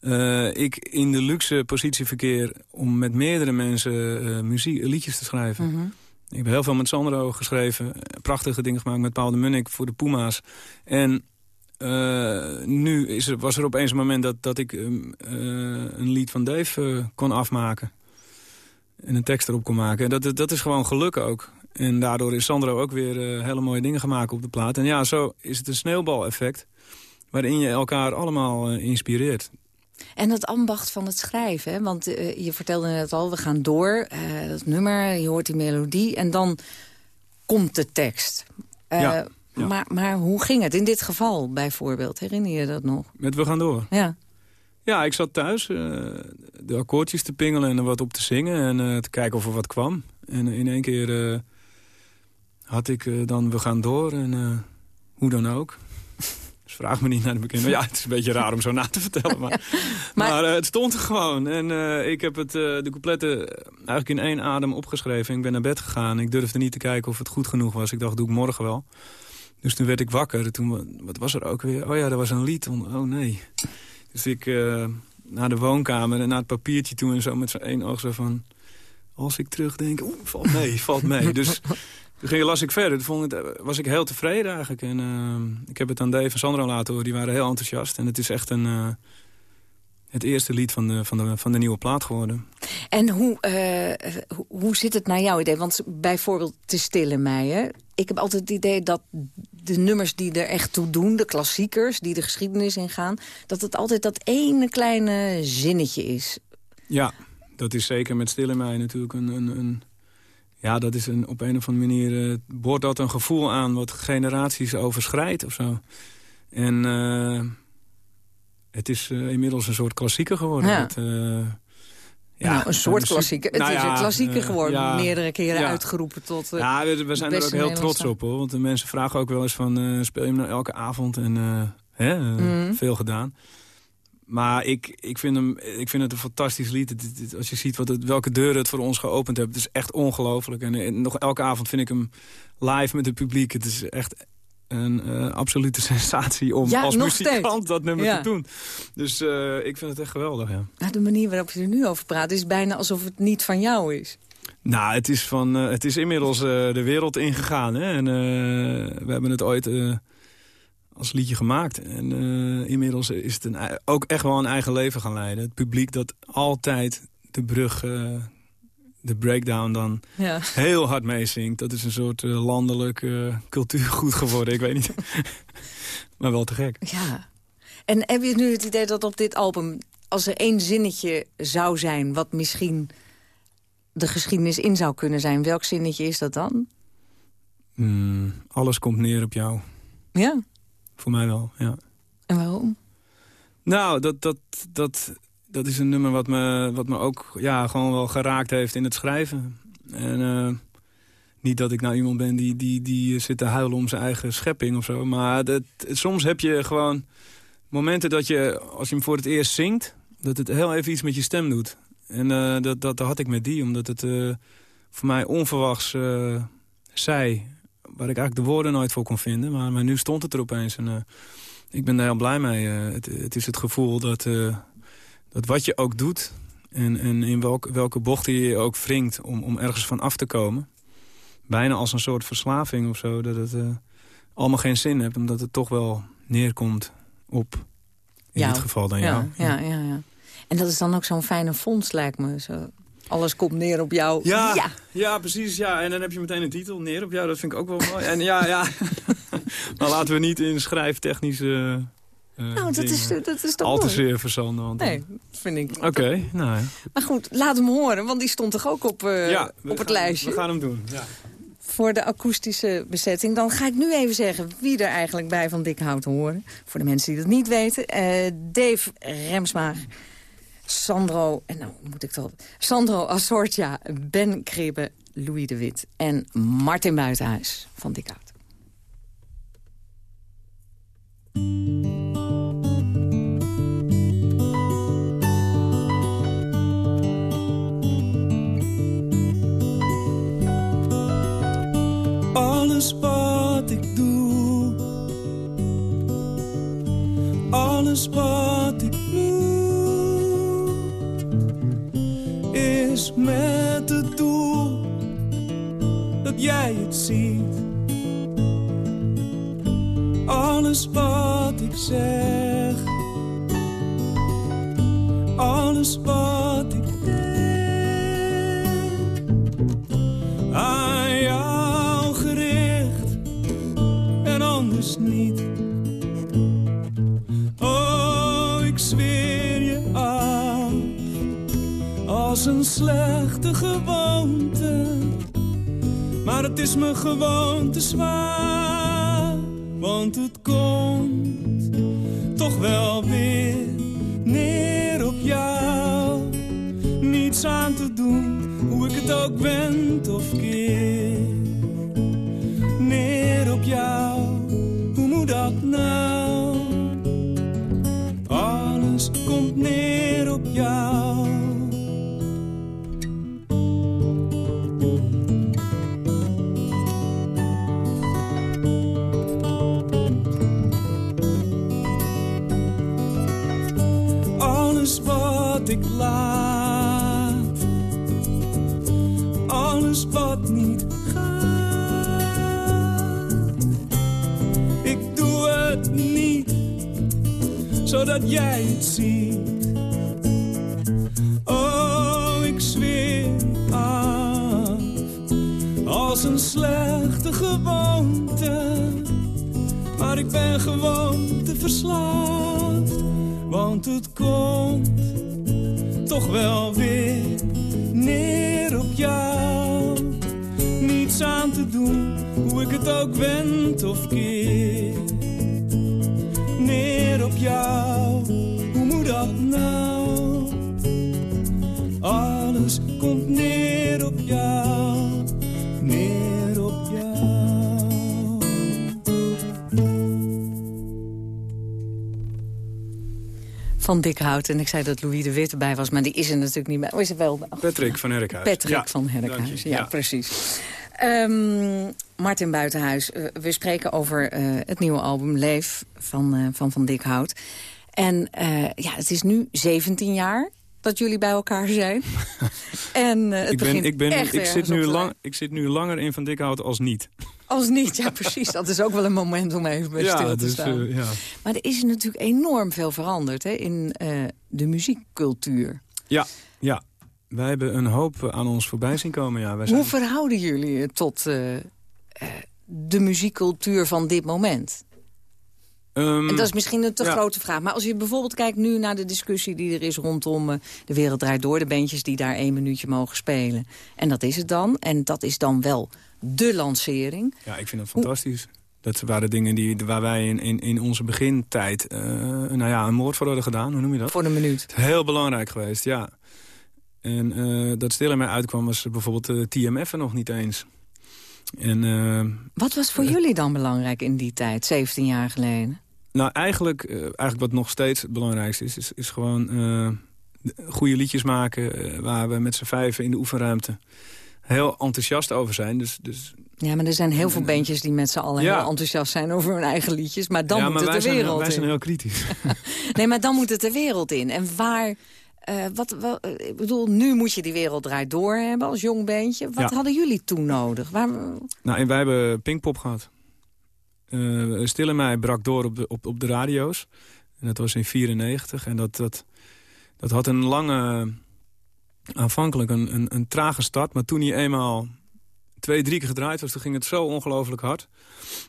Speaker 9: eh, ik in de luxe positie verkeer om met meerdere mensen eh, muziek, liedjes te schrijven.
Speaker 8: Mhm.
Speaker 9: Ik heb heel veel met Sandro geschreven. Prachtige dingen gemaakt met Paul de Munnik voor de Puma's. En eh, nu is er, was er opeens een moment dat, dat ik ehm, eh, een lied van Dave kon afmaken. En een tekst erop kon maken. En dat, dat is gewoon geluk ook. En daardoor is Sandro ook weer eh, hele mooie dingen gemaakt op de plaat. En ja, zo is het een sneeuwbaleffect. Waarin je elkaar allemaal eh, inspireert.
Speaker 8: En dat ambacht van het schrijven. Hè? Want eh, je vertelde net al, we gaan door. dat nummer, je hoort die melodie. En dan komt de tekst.
Speaker 9: Ja, ja.
Speaker 8: Maar, maar hoe ging het in dit geval bijvoorbeeld? Herinner je dat nog?
Speaker 9: Met We gaan door.
Speaker 8: Ja.
Speaker 9: Ja, ik zat thuis eh, de akkoordjes te pingelen en er wat op te zingen. En eh, te kijken of er wat kwam. En in één keer eh, had ik eh, dan We gaan door. En eh, hoe dan ook. [LAUGHS] Dus vraag me niet naar de bekende. Ja, het is een beetje raar om zo na te vertellen. [LAUGHS] Maar, maar, eh, het stond er gewoon. En eh, ik heb het, eh, de coupletten eigenlijk in één adem opgeschreven. Ik ben naar bed gegaan. Ik durfde niet te kijken of het goed genoeg was. Ik dacht, doe ik morgen wel. Dus toen werd ik wakker. Toen, wat was er ook weer? Oh ja, er was een lied. Oh nee. Dus ik eh, naar de woonkamer en naar het papiertje toe... en zo met zo'n één oog zo van... Als ik terugdenk, oeh, valt mee, [LAUGHS] valt mee. Dus toen ging, las ik verder. Toen vond het- was ik heel tevreden eigenlijk. En eh, ik heb het aan Dave en Sandro laten horen. Die waren heel enthousiast. En het is echt een, eh, het eerste lied van de, van, de, van de nieuwe plaat geworden.
Speaker 8: En hoe, eh, hoe, zit het naar jouw idee? Want bijvoorbeeld Te Stille Mij, hè? Ik heb altijd het idee dat de nummers die er echt toe doen... de klassiekers, die de geschiedenis ingaan... dat het altijd dat ene kleine zinnetje is.
Speaker 9: Ja, dat is zeker met Stil in mij natuurlijk een... een, een ja, dat is een, op een of andere manier... eh, boort dat een gevoel aan wat generaties overschrijdt of zo. En eh, het is eh, inmiddels een soort klassieker geworden.
Speaker 8: Ja.
Speaker 9: Het, eh,
Speaker 8: nou, een soort klassieker. Het
Speaker 9: nou
Speaker 8: is
Speaker 9: ja,
Speaker 8: een klassieker
Speaker 9: eh,
Speaker 8: geworden.
Speaker 9: ja,
Speaker 8: meerdere keren
Speaker 9: ja.
Speaker 8: uitgeroepen tot...
Speaker 9: Ja, we, we zijn er ook heel trots op hoor. Want de mensen vragen ook wel eens van... speel je hem nou elke avond? En hè,
Speaker 8: Mhm.
Speaker 9: veel gedaan. Maar ik, ik, vind hem, ik vind het een fantastisch lied. Het- het- het- als je ziet wat het, welke deuren het voor ons geopend heeft. Het is echt ongelooflijk. En, en nog elke avond vind ik hem live met het publiek. Het is echt een eh, absolute [LAUGHS] sensatie om
Speaker 8: Ja,
Speaker 9: als muzikant
Speaker 8: steeds.
Speaker 9: dat nummer
Speaker 8: Ja.
Speaker 9: te doen. Dus eh, ik vind het echt geweldig, ja.
Speaker 8: nou, de manier waarop je er nu over praat... is bijna alsof het niet van jou is.
Speaker 9: Nou, het is, van, eh, het is inmiddels de wereld ingegaan. Hè? En, we hebben het ooit als liedje gemaakt. En inmiddels is het een, ook echt wel een eigen leven gaan leiden. Het publiek dat altijd de brug, de breakdown dan
Speaker 8: Ja.
Speaker 9: heel hard meezingt. Dat is een soort eh, landelijk eh, cultuurgoed geworden. Ik weet niet. [LAUGHS] maar wel te gek.
Speaker 8: Ja. En heb je nu het idee dat op dit album... als er één zinnetje zou zijn... wat misschien de geschiedenis in zou kunnen zijn... welk zinnetje is dat dan?
Speaker 9: Mm, alles komt neer op jou.
Speaker 8: Ja.
Speaker 9: Voor mij wel, ja.
Speaker 8: En waarom?
Speaker 9: Nou, dat, dat, dat, dat is een nummer wat me, wat me ook ja, gewoon wel geraakt heeft in het schrijven. En eh, niet dat ik nou iemand ben die, die, die zit te huilen om zijn eigen schepping of zo. Maar dat, soms heb je gewoon momenten dat je, als je hem voor het eerst zingt... dat het heel even iets met je stem doet. En eh, dat, dat, had ik met die, omdat het eh, voor mij onverwachts eh, zei... waar ik eigenlijk de woorden nooit voor kon vinden. Maar, maar nu stond het er opeens en... eh, ik ben daar heel blij mee. Eh, het, het is het gevoel dat, eh, dat wat je ook doet... en, en in welk, welke bochten je je ook wringt om, om ergens van af te komen... bijna als een soort verslaving of zo... dat het eh, allemaal geen zin heeft... omdat het toch wel neerkomt op, in
Speaker 8: Jou.
Speaker 9: dit geval dan
Speaker 8: ja,
Speaker 9: jou.
Speaker 8: Ja, ja, ja. En dat is dan ook zo'n fijne fonds, lijkt me. Zo, alles komt neer op jou.
Speaker 9: Ja,
Speaker 8: ja.
Speaker 9: ja. precies. Ja. En dan heb je meteen een titel neer op jou. Dat vind ik ook wel mooi. En ja, ja. [LAUGHS] [LAUGHS] maar laten we niet in schrijftechnische eh,
Speaker 8: Nou, dat is,
Speaker 9: dingen
Speaker 8: dat is toch
Speaker 9: al te zeer verzanden. Want
Speaker 8: Nee, vind ik.
Speaker 9: Oké, nou ja.
Speaker 8: Maar goed, laat hem horen, want die stond toch ook op, eh,
Speaker 9: Ja,
Speaker 8: op het
Speaker 9: gaan-
Speaker 8: lijstje.
Speaker 9: We gaan hem doen, ja.
Speaker 8: Voor de akoestische bezetting. Dan ga ik nu even zeggen wie er eigenlijk bij Van Dikhout horen. Voor de mensen die dat niet weten. Eh, Dave Remsma, Sandro, en nou moet ik toch... Sandro Assortia, Ben Kribbe Louis de Wit en Martin Buitenhuis van Dikhout.
Speaker 9: Alles wat ik doe, alles wat ik doe, is met het doel dat jij het ziet. Alles wat ik zeg, alles wat Oh, ik zweer je af, als een slechte gewoonte. Maar het is me gewoon te zwaar, want het komt toch wel weer neer op jou. Niets aan te doen, hoe ik het ook wend of keer. Alles wat ik laat, alles wat niet gaat. Ik doe het niet, zodat jij het ziet. Maar ik ben gewoon te verslaafd, want het komt toch wel weer neer op jou. Niets aan te doen, hoe ik het ook wend of keer. Neer op jou, hoe moet dat nou?
Speaker 8: Van Dikhout. En ik zei dat Louis de Wit erbij was, maar die is er natuurlijk niet bij. Oh, is er wel bij?
Speaker 13: Patrick van Herkhuis.
Speaker 8: Patrick
Speaker 13: Ja,
Speaker 8: van Herkhuis, ja,
Speaker 13: Ja.
Speaker 8: precies. Ehm, Martin Buitenhuis, eh, we spreken over eh, het nieuwe album Leef van eh, Van, van Dikhout. En ja, het is nu 17 jaar dat jullie bij elkaar zijn. [LAUGHS] en het
Speaker 13: Ik, ben,
Speaker 8: begint
Speaker 13: ik, ben,
Speaker 8: echt
Speaker 13: ik, zit nu lang, ik zit nu langer in Van Dikhout als niet.
Speaker 8: Als niet, ja precies. Dat is ook wel een moment om even bij stil te
Speaker 13: dus,
Speaker 8: staan.
Speaker 13: eh, ja.
Speaker 8: Maar er is natuurlijk enorm veel veranderd hè, in eh, de muziekcultuur.
Speaker 13: ja, ja. Wij hebben een hoop aan ons voorbij zien komen. Ja. Wij zijn...
Speaker 8: Hoe verhouden jullie je tot eh, eh, de muziekcultuur van dit moment?
Speaker 13: Ehm,
Speaker 8: En dat is misschien een te
Speaker 13: ja.
Speaker 8: grote vraag. Maar als je bijvoorbeeld kijkt nu naar de discussie die er is rondom... eh, de wereld draait door, de bandjes die daar één minuutje mogen spelen. En dat is het dan. En dat is dan wel de lancering.
Speaker 13: Ja, ik vind dat fantastisch. Dat waren dingen die, waar wij in, in, in onze begintijd eh, nou ja, een moord voor hadden gedaan. Hoe noem je dat?
Speaker 8: Voor een minuut.
Speaker 13: Heel belangrijk geweest, ja. En eh, dat stil in mij uitkwam was bijvoorbeeld de TMF er nog niet eens. En,
Speaker 8: Wat was voor jullie dan belangrijk in die tijd, 17 jaar geleden?
Speaker 13: Nou, eigenlijk, eh, eigenlijk wat nog steeds het belangrijkste is... is, is gewoon eh, goede liedjes maken... eh, waar we met z'n vijven in de oefenruimte heel enthousiast over zijn. Dus, dus
Speaker 8: Ja, maar er zijn heel veel bandjes die met z'n allen
Speaker 13: Ja.
Speaker 8: heel enthousiast zijn over hun eigen liedjes. Maar dan
Speaker 13: ja,
Speaker 8: moet
Speaker 13: maar
Speaker 8: het
Speaker 13: wij
Speaker 8: de
Speaker 13: zijn,
Speaker 8: wereld
Speaker 13: wij
Speaker 8: in.
Speaker 13: zijn heel kritisch. [LAUGHS]
Speaker 8: Nee, maar dan moet het de wereld in. En waar... wat, wat, ik bedoel, nu moet je die wereld draait door hebben als jong bandje. Wat
Speaker 13: Ja.
Speaker 8: hadden jullie toen nodig? Waar,
Speaker 13: Nou, en wij hebben Pinkpop gehad. Eh Stil in mij brak door op de, op, op de radio's. En dat was in 94. En dat, dat, dat had een lange... Aanvankelijk een, een, een trage start. Maar toen hij eenmaal twee, drie keer gedraaid was... toen ging het zo ongelooflijk hard...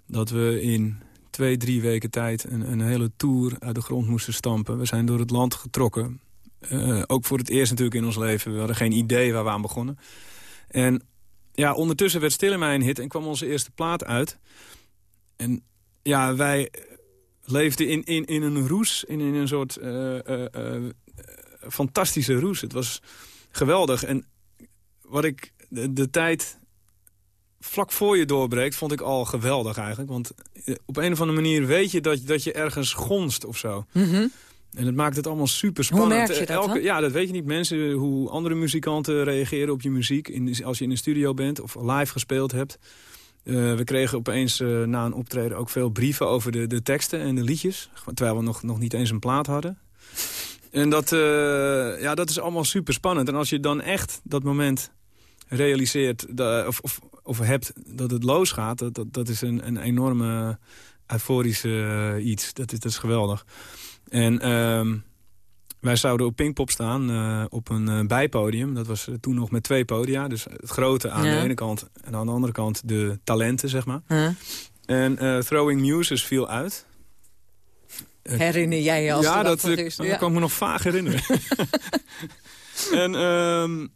Speaker 13: dat we in twee, drie weken tijd... een, een hele tour uit de grond moesten stampen. We zijn door het land getrokken. Eh, ook voor het eerst natuurlijk in ons leven. We hadden geen idee waar we aan begonnen. En ja, ondertussen werd Stil in mij een hit en kwam onze eerste plaat uit. En ja, wij leefden in, in, in een roes, in, in een soort eh, eh, eh, fantastische roes. Het was geweldig. En wat ik
Speaker 9: de, de tijd vlak voor je doorbreekt, vond ik al geweldig eigenlijk. Want eh, op een of andere manier weet je dat, dat je ergens gonst of zo.
Speaker 8: Mhm.
Speaker 9: En het maakt het allemaal super spannend.
Speaker 8: Hoe merk je dat
Speaker 9: Elke,
Speaker 8: dan?
Speaker 9: Ja, dat weet je niet. Mensen, hoe andere muzikanten reageren op je muziek. In, als je in een studio bent of live gespeeld hebt. Eh, we kregen opeens eh, na een optreden ook veel brieven over de, de teksten en de liedjes. Terwijl we nog, nog niet eens een plaat hadden. En dat, eh, ja, dat is allemaal super spannend. En als je dan echt dat moment realiseert of, of, of hebt dat het losgaat... dat, dat, dat is een, een enorme euforische iets. Dat is, dat is geweldig. En ehm, wij zouden op Pinkpop staan eh, op een eh, bijpodium. Dat was eh, toen nog met twee podia. Dus het grote aan
Speaker 8: Ja.
Speaker 9: de ene kant en aan de andere kant de talenten, zeg maar.
Speaker 8: Huh?
Speaker 9: En eh, Throwing Muses viel uit.
Speaker 8: Herinner jij je als
Speaker 9: ja, dat,
Speaker 8: van
Speaker 9: eh,
Speaker 8: gisteren?
Speaker 9: dat kan ik me nog vaag herinneren. [LAUGHS] en ehm,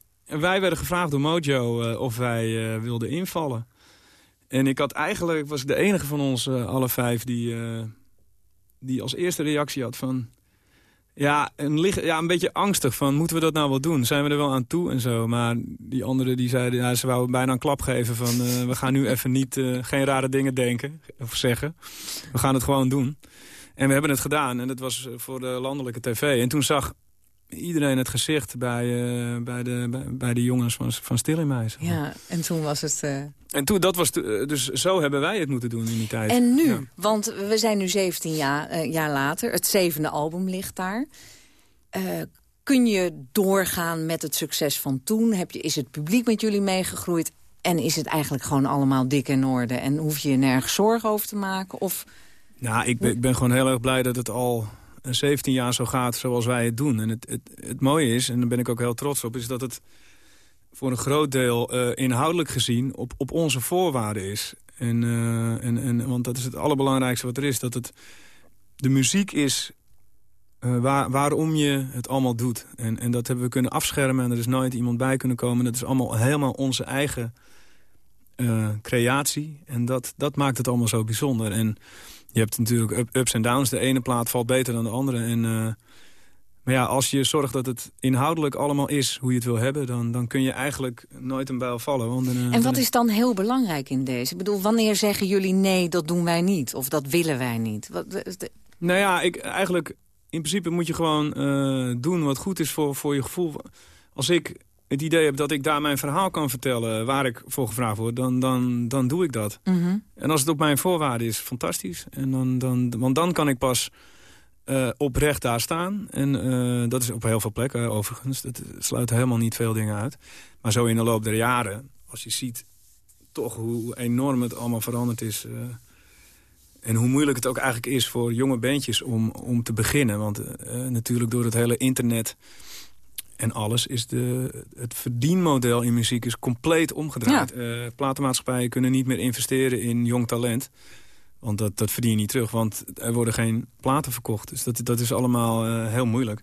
Speaker 9: wij werden gevraagd door Mojo of wij wilden invallen. En ik had eigenlijk, was ik de enige van ons alle vijf die, die als eerste reactie had van... Ja een, ja, een beetje angstig van, moeten we dat nou wel doen? Zijn we er wel aan toe en zo? Maar die anderen die zeiden, ja, ze wouden bijna een klap geven van... eh, we gaan nu even niet, eh, geen rare dingen denken of zeggen. We gaan het gewoon doen. En we hebben het gedaan en dat was voor de landelijke tv. En toen zag iedereen het gezicht bij, eh, bij, de, bij, bij de jongens van, van Stil in mij. zeg maar.
Speaker 8: Ja, en toen was het... eh,
Speaker 9: En toen, dat was eh, dus zo hebben wij het moeten doen in die tijd.
Speaker 8: En nu,
Speaker 9: Ja.
Speaker 8: want we zijn nu 17 jaar, jaar later, het zevende album ligt daar. Kun je doorgaan met het succes van toen? Heb je, is het publiek met jullie meegegroeid? En is het eigenlijk gewoon allemaal dik in orde? En hoef je je nergens zorgen over te maken? Of,
Speaker 9: Nou, ik ben, ik ben gewoon heel erg blij dat het al 17 jaar zo gaat zoals wij het doen. En het, het, het mooie is, en daar ben ik ook heel trots op... is dat het voor een groot deel eh, inhoudelijk gezien op, op onze voorwaarden is. En, eh, en, en, want dat is het allerbelangrijkste wat er is. Dat het, de muziek is eh, waar, waarom je het allemaal doet. En, en dat hebben we kunnen afschermen en er is nooit iemand bij kunnen komen. Dat is allemaal helemaal onze eigen creatie. En dat, dat maakt het allemaal zo bijzonder. En je hebt natuurlijk up- ups en downs. De ene plaat valt beter dan de andere. En, eh, maar ja, als je zorgt dat het inhoudelijk allemaal is hoe je het wil hebben... dan, dan kun je eigenlijk nooit een bijl vallen. Want dan, eh,
Speaker 8: en wat is dan heel belangrijk in deze? Ik bedoel, wanneer zeggen jullie nee, dat doen wij niet? Of dat willen wij niet? Wat, de-
Speaker 9: Nou ja, ik, eigenlijk in principe moet je gewoon eh, doen wat goed is voor, voor je gevoel. Als ik het idee heb dat ik daar mijn verhaal kan vertellen... waar ik voor gevraagd word, dan, dan, dan doe ik dat.
Speaker 8: Mhm.
Speaker 9: En als het op mijn voorwaarden is, fantastisch. En dan, dan, want dan kan ik pas eh, oprecht daar staan. En eh, dat is op heel veel plekken overigens. Dat sluit helemaal niet veel dingen uit. Maar zo in de loop der jaren, als je ziet toch hoe enorm het allemaal veranderd is... eh, en hoe moeilijk het ook eigenlijk is voor jonge bandjes om, om te beginnen. Want natuurlijk door het hele internet en alles... is de, het verdienmodel in muziek is compleet omgedraaid. Eh, platenmaatschappijen kunnen niet meer investeren in jong talent. Want dat, dat verdien je niet terug, want er worden geen platen verkocht. Dus dat, dat is allemaal eh, heel moeilijk.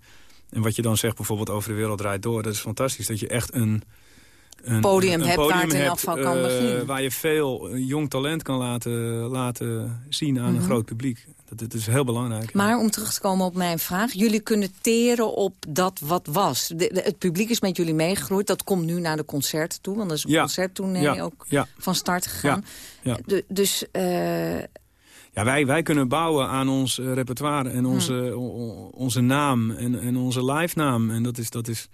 Speaker 9: En wat je dan zegt bijvoorbeeld over de wereld draait door... dat is fantastisch, dat je echt een... Een
Speaker 8: Podium
Speaker 9: een
Speaker 8: hebt waar het in
Speaker 9: hebt,
Speaker 8: afval kan
Speaker 9: eh,
Speaker 8: beginnen.
Speaker 9: Waar je veel jong talent kan laten, laten zien aan
Speaker 8: Mhm.
Speaker 9: een groot publiek. Dat, dat is heel belangrijk.
Speaker 8: Maar om terug te komen op mijn vraag. Jullie kunnen teren op dat wat was. De, de- het publiek is met jullie meegegroeid. Dat komt nu naar de concerten toe. Want er is een
Speaker 9: Ja.
Speaker 8: concerttournee
Speaker 9: Ja.
Speaker 8: ook van start gegaan. De- dus eh,
Speaker 9: Ja, wij, wij kunnen bouwen aan ons eh, repertoire en onze,
Speaker 8: Hmm.
Speaker 9: o- o- onze naam en, en onze live naam. En dat is, dat is,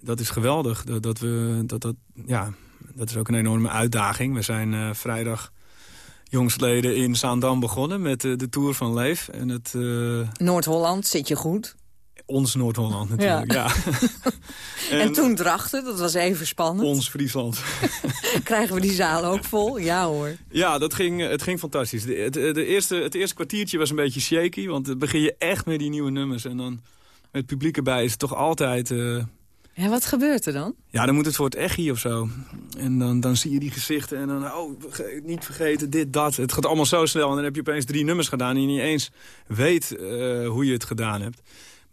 Speaker 9: dat is geweldig. Dat, dat we, dat, dat, ja, dat is ook een enorme uitdaging. We zijn eh, vrijdag jongstleden in Zaandam begonnen met eh, de Tour van Leef. En het, eh,
Speaker 8: Noord-Holland zit je goed.
Speaker 9: ons Noord-Holland natuurlijk, ja. [LAUGHS]
Speaker 8: En, toen Drachten, dat was even spannend.
Speaker 9: Ons Friesland. [LAUGHS]
Speaker 8: Krijgen we die zaal ook vol? Ja hoor.
Speaker 9: Ja, dat ging, het ging fantastisch. De, het, de eerste, het eerste kwartiertje was een beetje shaky. Want dan begin je echt met die nieuwe nummers. En dan met het publiek erbij is toch altijd...
Speaker 8: En wat gebeurt er dan?
Speaker 9: ja, dan moet het voor het echi of zo. En dan, dan zie je die gezichten en dan... Oh, niet vergeten, dit, dat. Het gaat allemaal zo snel. En dan heb je opeens drie nummers gedaan... en je niet eens weet eh, hoe je het gedaan hebt.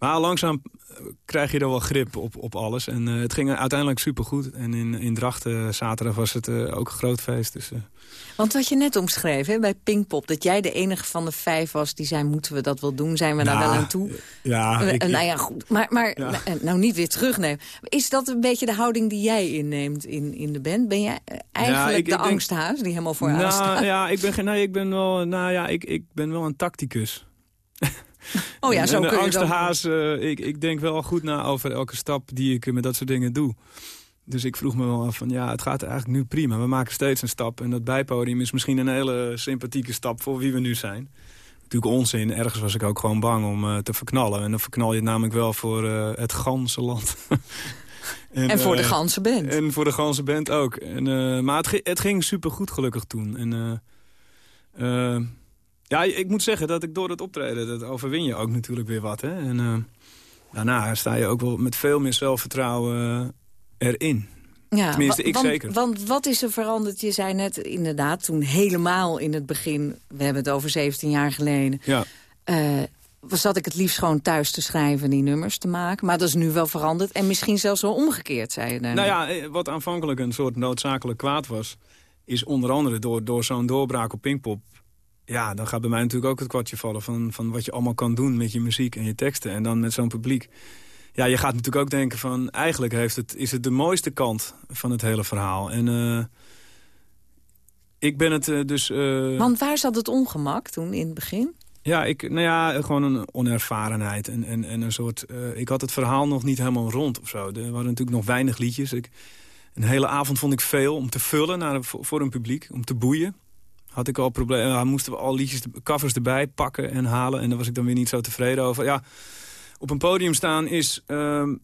Speaker 9: Maar langzaam eh, krijg je er wel grip op, op alles. En het ging uiteindelijk supergoed. En in, in Drachten zaterdag was het ook een groot feest. Dus,
Speaker 8: Want wat je net omschreef hè, bij Pinkpop... dat jij de enige van de vijf was die zei... moeten we dat wel doen? Zijn we daar wel aan toe?
Speaker 9: Ja, ik,
Speaker 8: nou ja, goed. Maar, maar
Speaker 9: Ja.
Speaker 8: nou, niet weer terugnemen. Is dat een beetje de houding die jij inneemt in, in de band? Ben jij eh, eigenlijk
Speaker 9: Ja, ik-
Speaker 8: de
Speaker 9: ik denk-
Speaker 8: angsthaas die helemaal staat?
Speaker 9: nou, ja, ik ben, geen- nee, ik ben wel, nou ja, ik, ik ben wel een tacticus. [LAUGHS]
Speaker 8: Oh ja, zo
Speaker 9: en de
Speaker 8: kun je dat-
Speaker 9: angsthaas, eh, ik, ik denk wel goed na over elke stap die ik met dat soort dingen doe. Dus ik vroeg me wel af van, ja, het gaat eigenlijk nu prima. We maken steeds een stap en dat bijpodium is misschien een hele sympathieke stap voor wie we nu zijn. Natuurlijk onzin, ergens was ik ook gewoon bang om eh, te verknallen. En dan verknal je het namelijk wel voor eh, het ganse land. [LAUGHS]
Speaker 8: En voor de ganse band.
Speaker 9: En voor de ganse band ook. En, maar het, het ging supergoed gelukkig toen. En, ja, ik moet zeggen dat ik door het optreden... dat overwin je ook natuurlijk weer wat. Hè? En eh, daarna sta je ook wel met veel meer zelfvertrouwen eh, erin.
Speaker 8: Ja,
Speaker 9: Tenminste, ik
Speaker 8: want,
Speaker 9: zeker.
Speaker 8: Want wat is er veranderd? Je zei net inderdaad, toen helemaal in het begin... we hebben het over 17 jaar geleden...
Speaker 9: Ja.
Speaker 8: eh, was zat ik het liefst gewoon thuis te schrijven, die nummers te maken. Maar dat is nu wel veranderd. En misschien zelfs wel omgekeerd, zei je daarnet.
Speaker 9: Nou ja, eh, wat aanvankelijk een soort noodzakelijk kwaad was... is onder andere door, door zo'n doorbraak op Pinkpop... ja, dan gaat bij mij natuurlijk ook het kwartje vallen... Van, van wat je allemaal kan doen met je muziek en je teksten. En dan met zo'n publiek. Ja, je gaat natuurlijk ook denken van... eigenlijk heeft het, is het de mooiste kant van het hele verhaal. En eh, ik ben het eh, dus... eh,
Speaker 8: Want waar zat het ongemak toen in het begin?
Speaker 9: ja, ik, nou ja, gewoon een onervarenheid. En, en, en een soort, ik had het verhaal nog niet helemaal rond of zo. Er waren natuurlijk nog weinig liedjes. Ik, een hele avond vond ik veel om te vullen naar, voor, voor een publiek, om te boeien. Had ik al problemen, ja, moesten we al liedjes, covers erbij pakken en halen. En daar was ik dan weer niet zo tevreden over. Ja, op een podium staan is... ehm,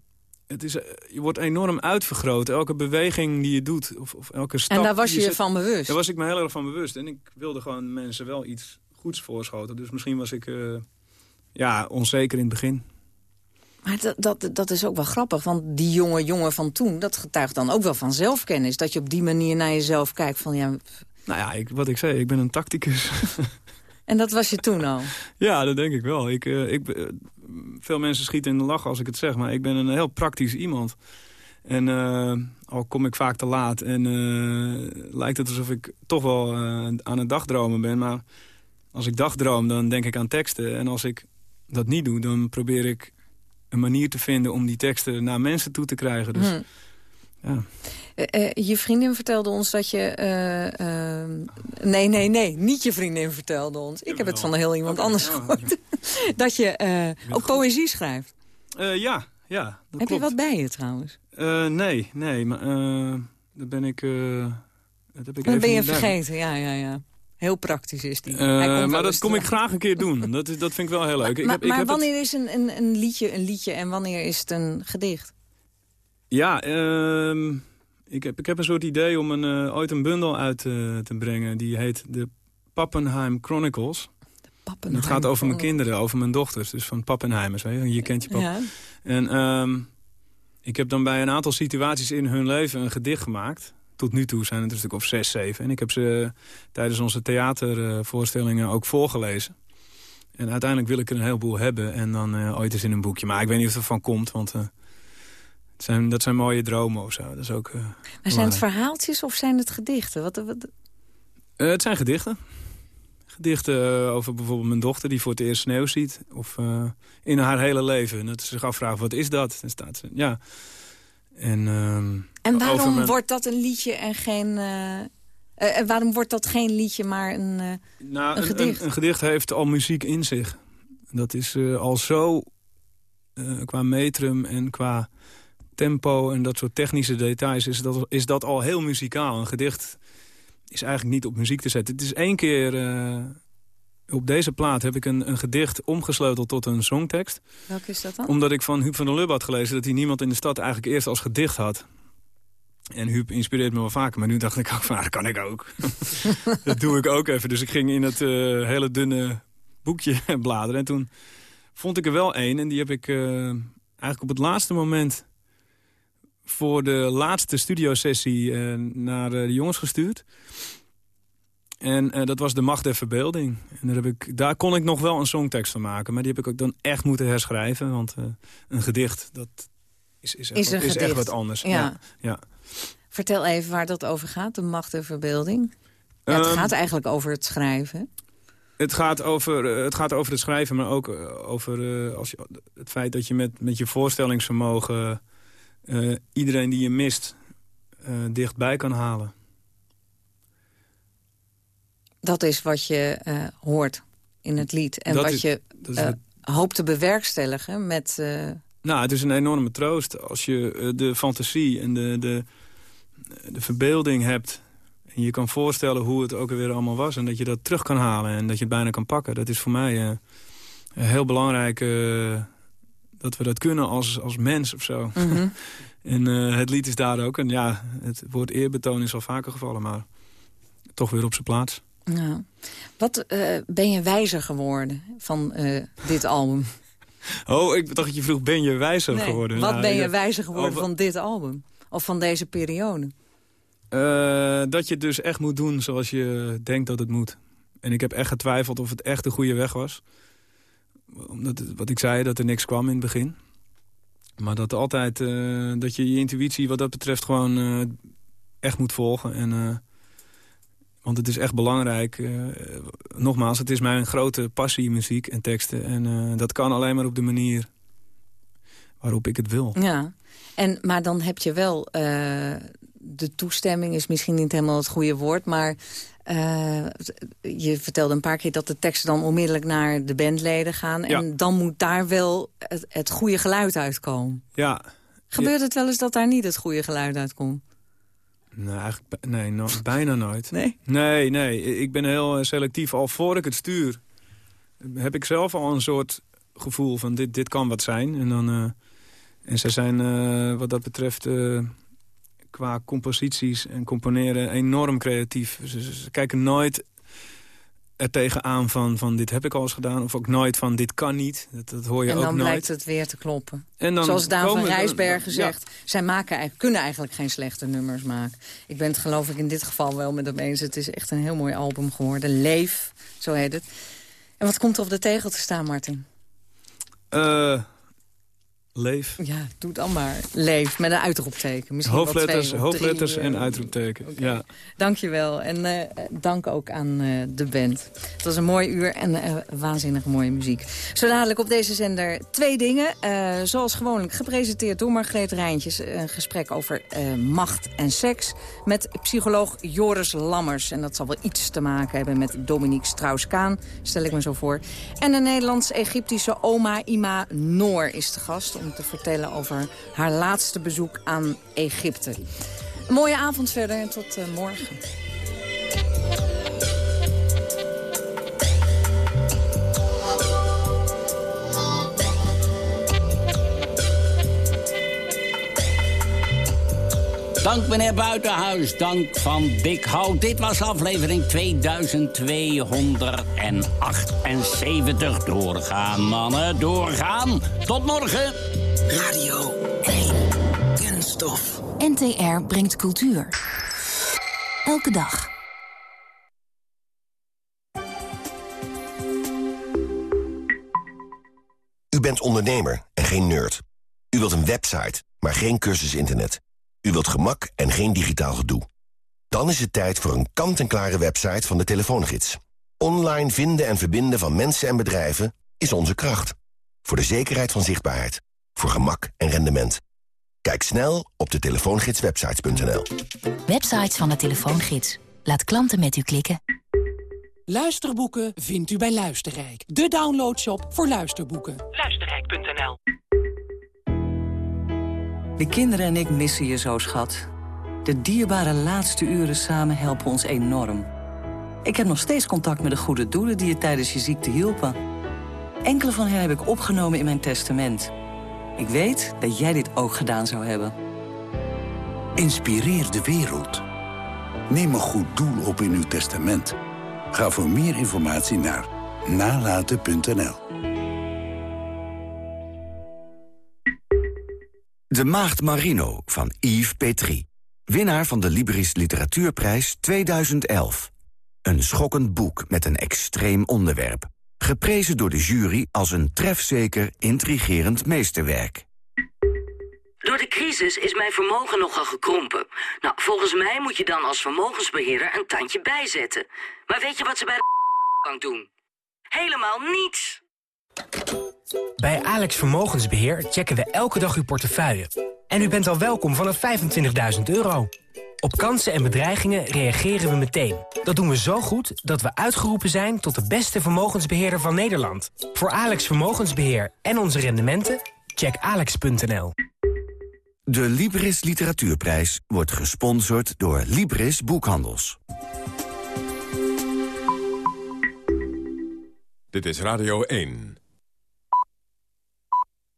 Speaker 9: het is, eh, je wordt enorm uitvergroot. Elke beweging die je doet, of, of elke stap...
Speaker 8: en daar was je je
Speaker 9: zet-
Speaker 8: van bewust?
Speaker 9: daar was ik me heel erg van bewust. En ik wilde gewoon mensen wel iets goeds voorschoten. Dus misschien was ik eh, ja, onzeker in het begin.
Speaker 8: Maar dat, dat, dat is ook wel grappig, want die jonge jongen van toen... dat getuigt dan ook wel van zelfkennis. Dat je op die manier naar jezelf kijkt van... ja,
Speaker 9: Nou ja, ik, wat ik zei, ik ben een tacticus. [LAUGHS]
Speaker 8: en dat was je toen al.
Speaker 9: ja, dat denk ik wel. Ik, eh, ik, eh, veel mensen schieten in de lach als ik het zeg, maar ik ben een heel praktisch iemand. En eh, al kom ik vaak te laat en lijkt het alsof ik toch wel aan het dagdromen ben. Maar als ik dagdroom, dan denk ik aan teksten. En als ik dat niet doe, dan probeer ik een manier te vinden om die teksten naar mensen toe te krijgen. Dus,
Speaker 8: Hm.
Speaker 9: Ja.
Speaker 8: Eh, eh, je vriendin vertelde ons dat je... eh, nee, nee, nee, niet je vriendin vertelde ons. Ik heb het van heel iemand anders gehoord. [LAUGHS] dat je ook poëzie schrijft.
Speaker 9: Ja, ja, dat
Speaker 8: heb
Speaker 9: klopt.
Speaker 8: je wat bij je trouwens?
Speaker 9: Nee, nee, maar dat ben ik... dat heb ik
Speaker 8: ben je vergeten, ja, ja, ja. Heel praktisch is die.
Speaker 9: Maar dat kom ik graag een keer doen. Dat, is, dat vind ik wel heel leuk. ik
Speaker 8: maar
Speaker 9: heb, ik heb het-
Speaker 8: wanneer is een, een, een liedje een liedje en wanneer is het een gedicht?
Speaker 9: Ja, ehm, ik, heb, ik heb een soort idee om een, eh, ooit een bundel uit eh, te brengen. Die heet de Pappenheim Chronicles.
Speaker 8: Pappenheim
Speaker 9: het gaat over mijn kinderen, over mijn dochters. Dus van Pappenheimers, weet je. Je kent je pap.
Speaker 8: Ja.
Speaker 9: En ehm, ik heb dan bij een aantal situaties in hun leven een gedicht gemaakt. Tot nu toe zijn het er een stuk of zes, zeven. En ik heb ze tijdens onze theatervoorstellingen ook voorgelezen. En uiteindelijk wil ik er een heleboel hebben. En dan eh, ooit eens in een boekje. Maar ik weet niet of er van komt, want... zijn, dat zijn mooie dromen of zo. Dat is ook, eh,
Speaker 8: Maar zijn het verhaaltjes of zijn het gedichten? Wat, wat,
Speaker 9: Eh, het zijn gedichten. Gedichten eh, over bijvoorbeeld mijn dochter die voor het eerst sneeuw ziet. Of in haar hele leven. En dat ze zich afvraagt, wat is dat? Dan staat ze, ja. En, ehm,
Speaker 8: en waarom
Speaker 9: mijn-
Speaker 8: wordt dat een liedje en geen... en waarom wordt dat geen liedje, maar een,
Speaker 9: Nou,
Speaker 8: een
Speaker 9: een,
Speaker 8: gedicht?
Speaker 9: Een, een gedicht heeft al muziek in zich. Dat is al zo qua metrum en qua tempo en dat soort technische details... is dat, is dat al heel muzikaal. Een gedicht is eigenlijk niet op muziek te zetten. Het is één keer... eh, op deze plaat heb ik een, een gedicht omgesleuteld tot een songtekst.
Speaker 8: Welke is dat dan?
Speaker 9: Omdat ik van Huub van der Lubbe had gelezen... dat hij niemand in de stad eigenlijk eerst als gedicht had. En Huub inspireert me wel vaker. Maar nu dacht ik ook van, ah, dat kan ik ook. [LAUGHS] dat doe ik ook even. Dus ik ging in het eh, hele dunne boekje [LAUGHS] bladeren. En toen vond ik er wel één. En die heb ik eh, eigenlijk op het laatste moment... voor de laatste studiosessie eh, naar eh, de jongens gestuurd. En uh, dat was De Macht der Verbeelding. En daar, heb ik, daar kon ik nog wel een songtekst van maken. Maar die heb ik ook dan echt moeten herschrijven. Want uh, een gedicht, dat is, is,
Speaker 8: is,
Speaker 9: echt,
Speaker 8: is
Speaker 9: echt wat anders.
Speaker 8: Ja.
Speaker 9: Ja. ja.
Speaker 8: Vertel even waar dat over gaat, De Macht der Verbeelding. Ja, het
Speaker 9: Um,
Speaker 8: gaat eigenlijk over het schrijven.
Speaker 9: Het gaat, over, uh, het gaat over het schrijven, maar ook uh, over uh, als je, het feit dat je met, met je voorstellingsvermogen... iedereen die je mist dichtbij kan halen.
Speaker 8: Dat is wat je uh, hoort in het lied. En
Speaker 9: Dat
Speaker 8: wat
Speaker 9: is-
Speaker 8: je uh, hoopt te bewerkstelligen met... uh,
Speaker 9: Nou, het is een enorme troost als je eh, de fantasie en de, de, de verbeelding hebt... en je kan voorstellen hoe het ook alweer allemaal was... en dat je dat terug kan halen en dat je het bijna kan pakken. Dat is voor mij eh, heel belangrijk eh, dat we dat kunnen als, als mens of zo.
Speaker 8: Mhm. [LAUGHS]
Speaker 9: en eh, het lied is daar ook. En ja, het woord eerbetoon is al vaker gevallen, maar toch weer op zijn plaats.
Speaker 8: ja. Wat uh, ben je wijzer geworden van uh, dit album? [LAUGHS]
Speaker 9: Oh, ik dacht dat je vroeg, ben je wijzer
Speaker 8: Nee,
Speaker 9: geworden?
Speaker 8: Wat
Speaker 9: Nou,
Speaker 8: ben je
Speaker 9: ja.
Speaker 8: wijzer geworden van dit album? Of van deze periode?
Speaker 9: Eh, dat je het dus echt moet doen zoals je denkt dat het moet. En ik heb echt getwijfeld of het echt de goede weg was. Omdat, wat ik zei, dat er niks kwam in het begin. Maar dat altijd, eh, dat je je intuïtie wat dat betreft gewoon eh, echt moet volgen. En, eh, want het is echt belangrijk. nogmaals, het is mijn grote passie, muziek en teksten. En dat kan alleen maar op de manier waarop ik het wil.
Speaker 8: Ja, en, maar dan heb je wel... de toestemming is misschien niet helemaal het goede woord... maar uh, je vertelde een paar keer dat de teksten dan onmiddellijk naar de bandleden gaan... en
Speaker 9: Ja.
Speaker 8: dan moet daar wel het, het goede geluid uitkomen.
Speaker 9: Ja,
Speaker 8: Gebeurt het wel eens dat daar niet het goede geluid uitkomt?
Speaker 9: Nee, eigenlijk, nee no- [LAUGHS] bijna nooit.
Speaker 8: Nee?
Speaker 9: Nee, nee. Ik ben heel eh, selectief. Al voor ik het stuur, heb ik zelf al een soort gevoel van dit, dit kan wat zijn. En, dan, eh, en ze zijn eh, wat dat betreft eh, qua composities en componeren enorm creatief. Ze, kijken nooit er tegenaan van, van dit heb ik al eens gedaan. Of ook nooit van dit kan niet. Dat, dat hoor je
Speaker 8: en
Speaker 9: ook
Speaker 8: dan
Speaker 9: nooit.
Speaker 8: blijkt het weer te kloppen.
Speaker 9: En dan
Speaker 8: Zoals Daan van Rijsbergen
Speaker 9: ja.
Speaker 8: zegt... zij maken, eigenlijk- kunnen eigenlijk geen slechte nummers maken. Ik ben het geloof ik in dit geval wel met hem eens. Het is echt een heel mooi album geworden. Leef, zo heet het. En wat komt er op de tegel te staan, Martin?
Speaker 9: Eh, leef.
Speaker 8: Ja, doe dan maar. Leef, met een uitroepteken. Misschien
Speaker 9: Hoofdletters,
Speaker 8: twee of drie,
Speaker 9: hoofdletters
Speaker 8: eh.
Speaker 9: en uitroepteken. Ja.
Speaker 8: Dank je wel. En eh, dank ook aan eh, de band. Het was een mooi uur en waanzinnig mooie muziek. Zo dadelijk op deze zender twee dingen. Zoals gewoonlijk gepresenteerd door Margreet Rijntjes. Een gesprek over macht en seks. Met psycholoog Joris Lammers. En dat zal wel iets te maken hebben met Dominique Strauss-Kaan. Stel ik me zo voor. En een Nederlands-Egyptische oma Ima Noor is te gast. Om te vertellen over haar laatste bezoek aan Egypte. Een mooie avond verder en tot eh, morgen.
Speaker 7: Dank meneer Buitenhuis, dank van Big Hout. Dit was aflevering 2278. Doorgaan, mannen, doorgaan. Tot morgen.
Speaker 12: Radio 1. Kunststof. NTR brengt cultuur. Elke dag.
Speaker 14: U bent ondernemer en geen nerd. U wilt een website, maar geen cursus internet. U wilt gemak en geen digitaal gedoe. Dan is het tijd voor een kant-en-klare website van de telefoongids. Online vinden en verbinden van mensen en bedrijven is onze kracht. Voor de zekerheid van zichtbaarheid. Voor gemak en rendement. Kijk snel op de telefoongidswebsites.nl.
Speaker 12: Websites van de telefoongids. Laat klanten met u klikken.
Speaker 5: Luisterboeken vindt u bij Luisterrijk. De downloadshop voor luisterboeken.
Speaker 15: Luisterrijk.nl
Speaker 16: De kinderen en ik missen je zo, schat. De dierbare laatste uren samen helpen ons enorm. Ik heb nog steeds contact met de goede doelen die je tijdens je ziekte hielpen. Enkele van hen heb ik opgenomen in mijn testament. Ik weet dat jij dit ook gedaan zou hebben.
Speaker 17: Inspireer de wereld. Neem een goed doel op in uw testament. Ga voor meer informatie naar nalaten.nl.
Speaker 3: De Maagd Marino van Yves Petrie. Winnaar van de Libris Literatuurprijs 2011. Een schokkend boek met een extreem onderwerp. Geprezen door de jury als een trefzeker, intrigerend meesterwerk.
Speaker 16: Door de crisis is mijn vermogen nogal gekrompen. Nou, volgens mij moet je dan als vermogensbeheerder een tandje bijzetten. Maar weet je wat ze bij de bank doen? Helemaal niets!
Speaker 18: Bij Alex Vermogensbeheer checken we elke dag uw portefeuille. En u bent al welkom vanaf 25.000 euro. Op kansen en bedreigingen reageren we meteen. Dat doen we zo goed dat we uitgeroepen zijn tot de beste vermogensbeheerder van Nederland. Voor Alex Vermogensbeheer en onze rendementen, check alex.nl.
Speaker 3: De Libris Literatuurprijs wordt gesponsord door Libris Boekhandels.
Speaker 19: Dit is Radio 1.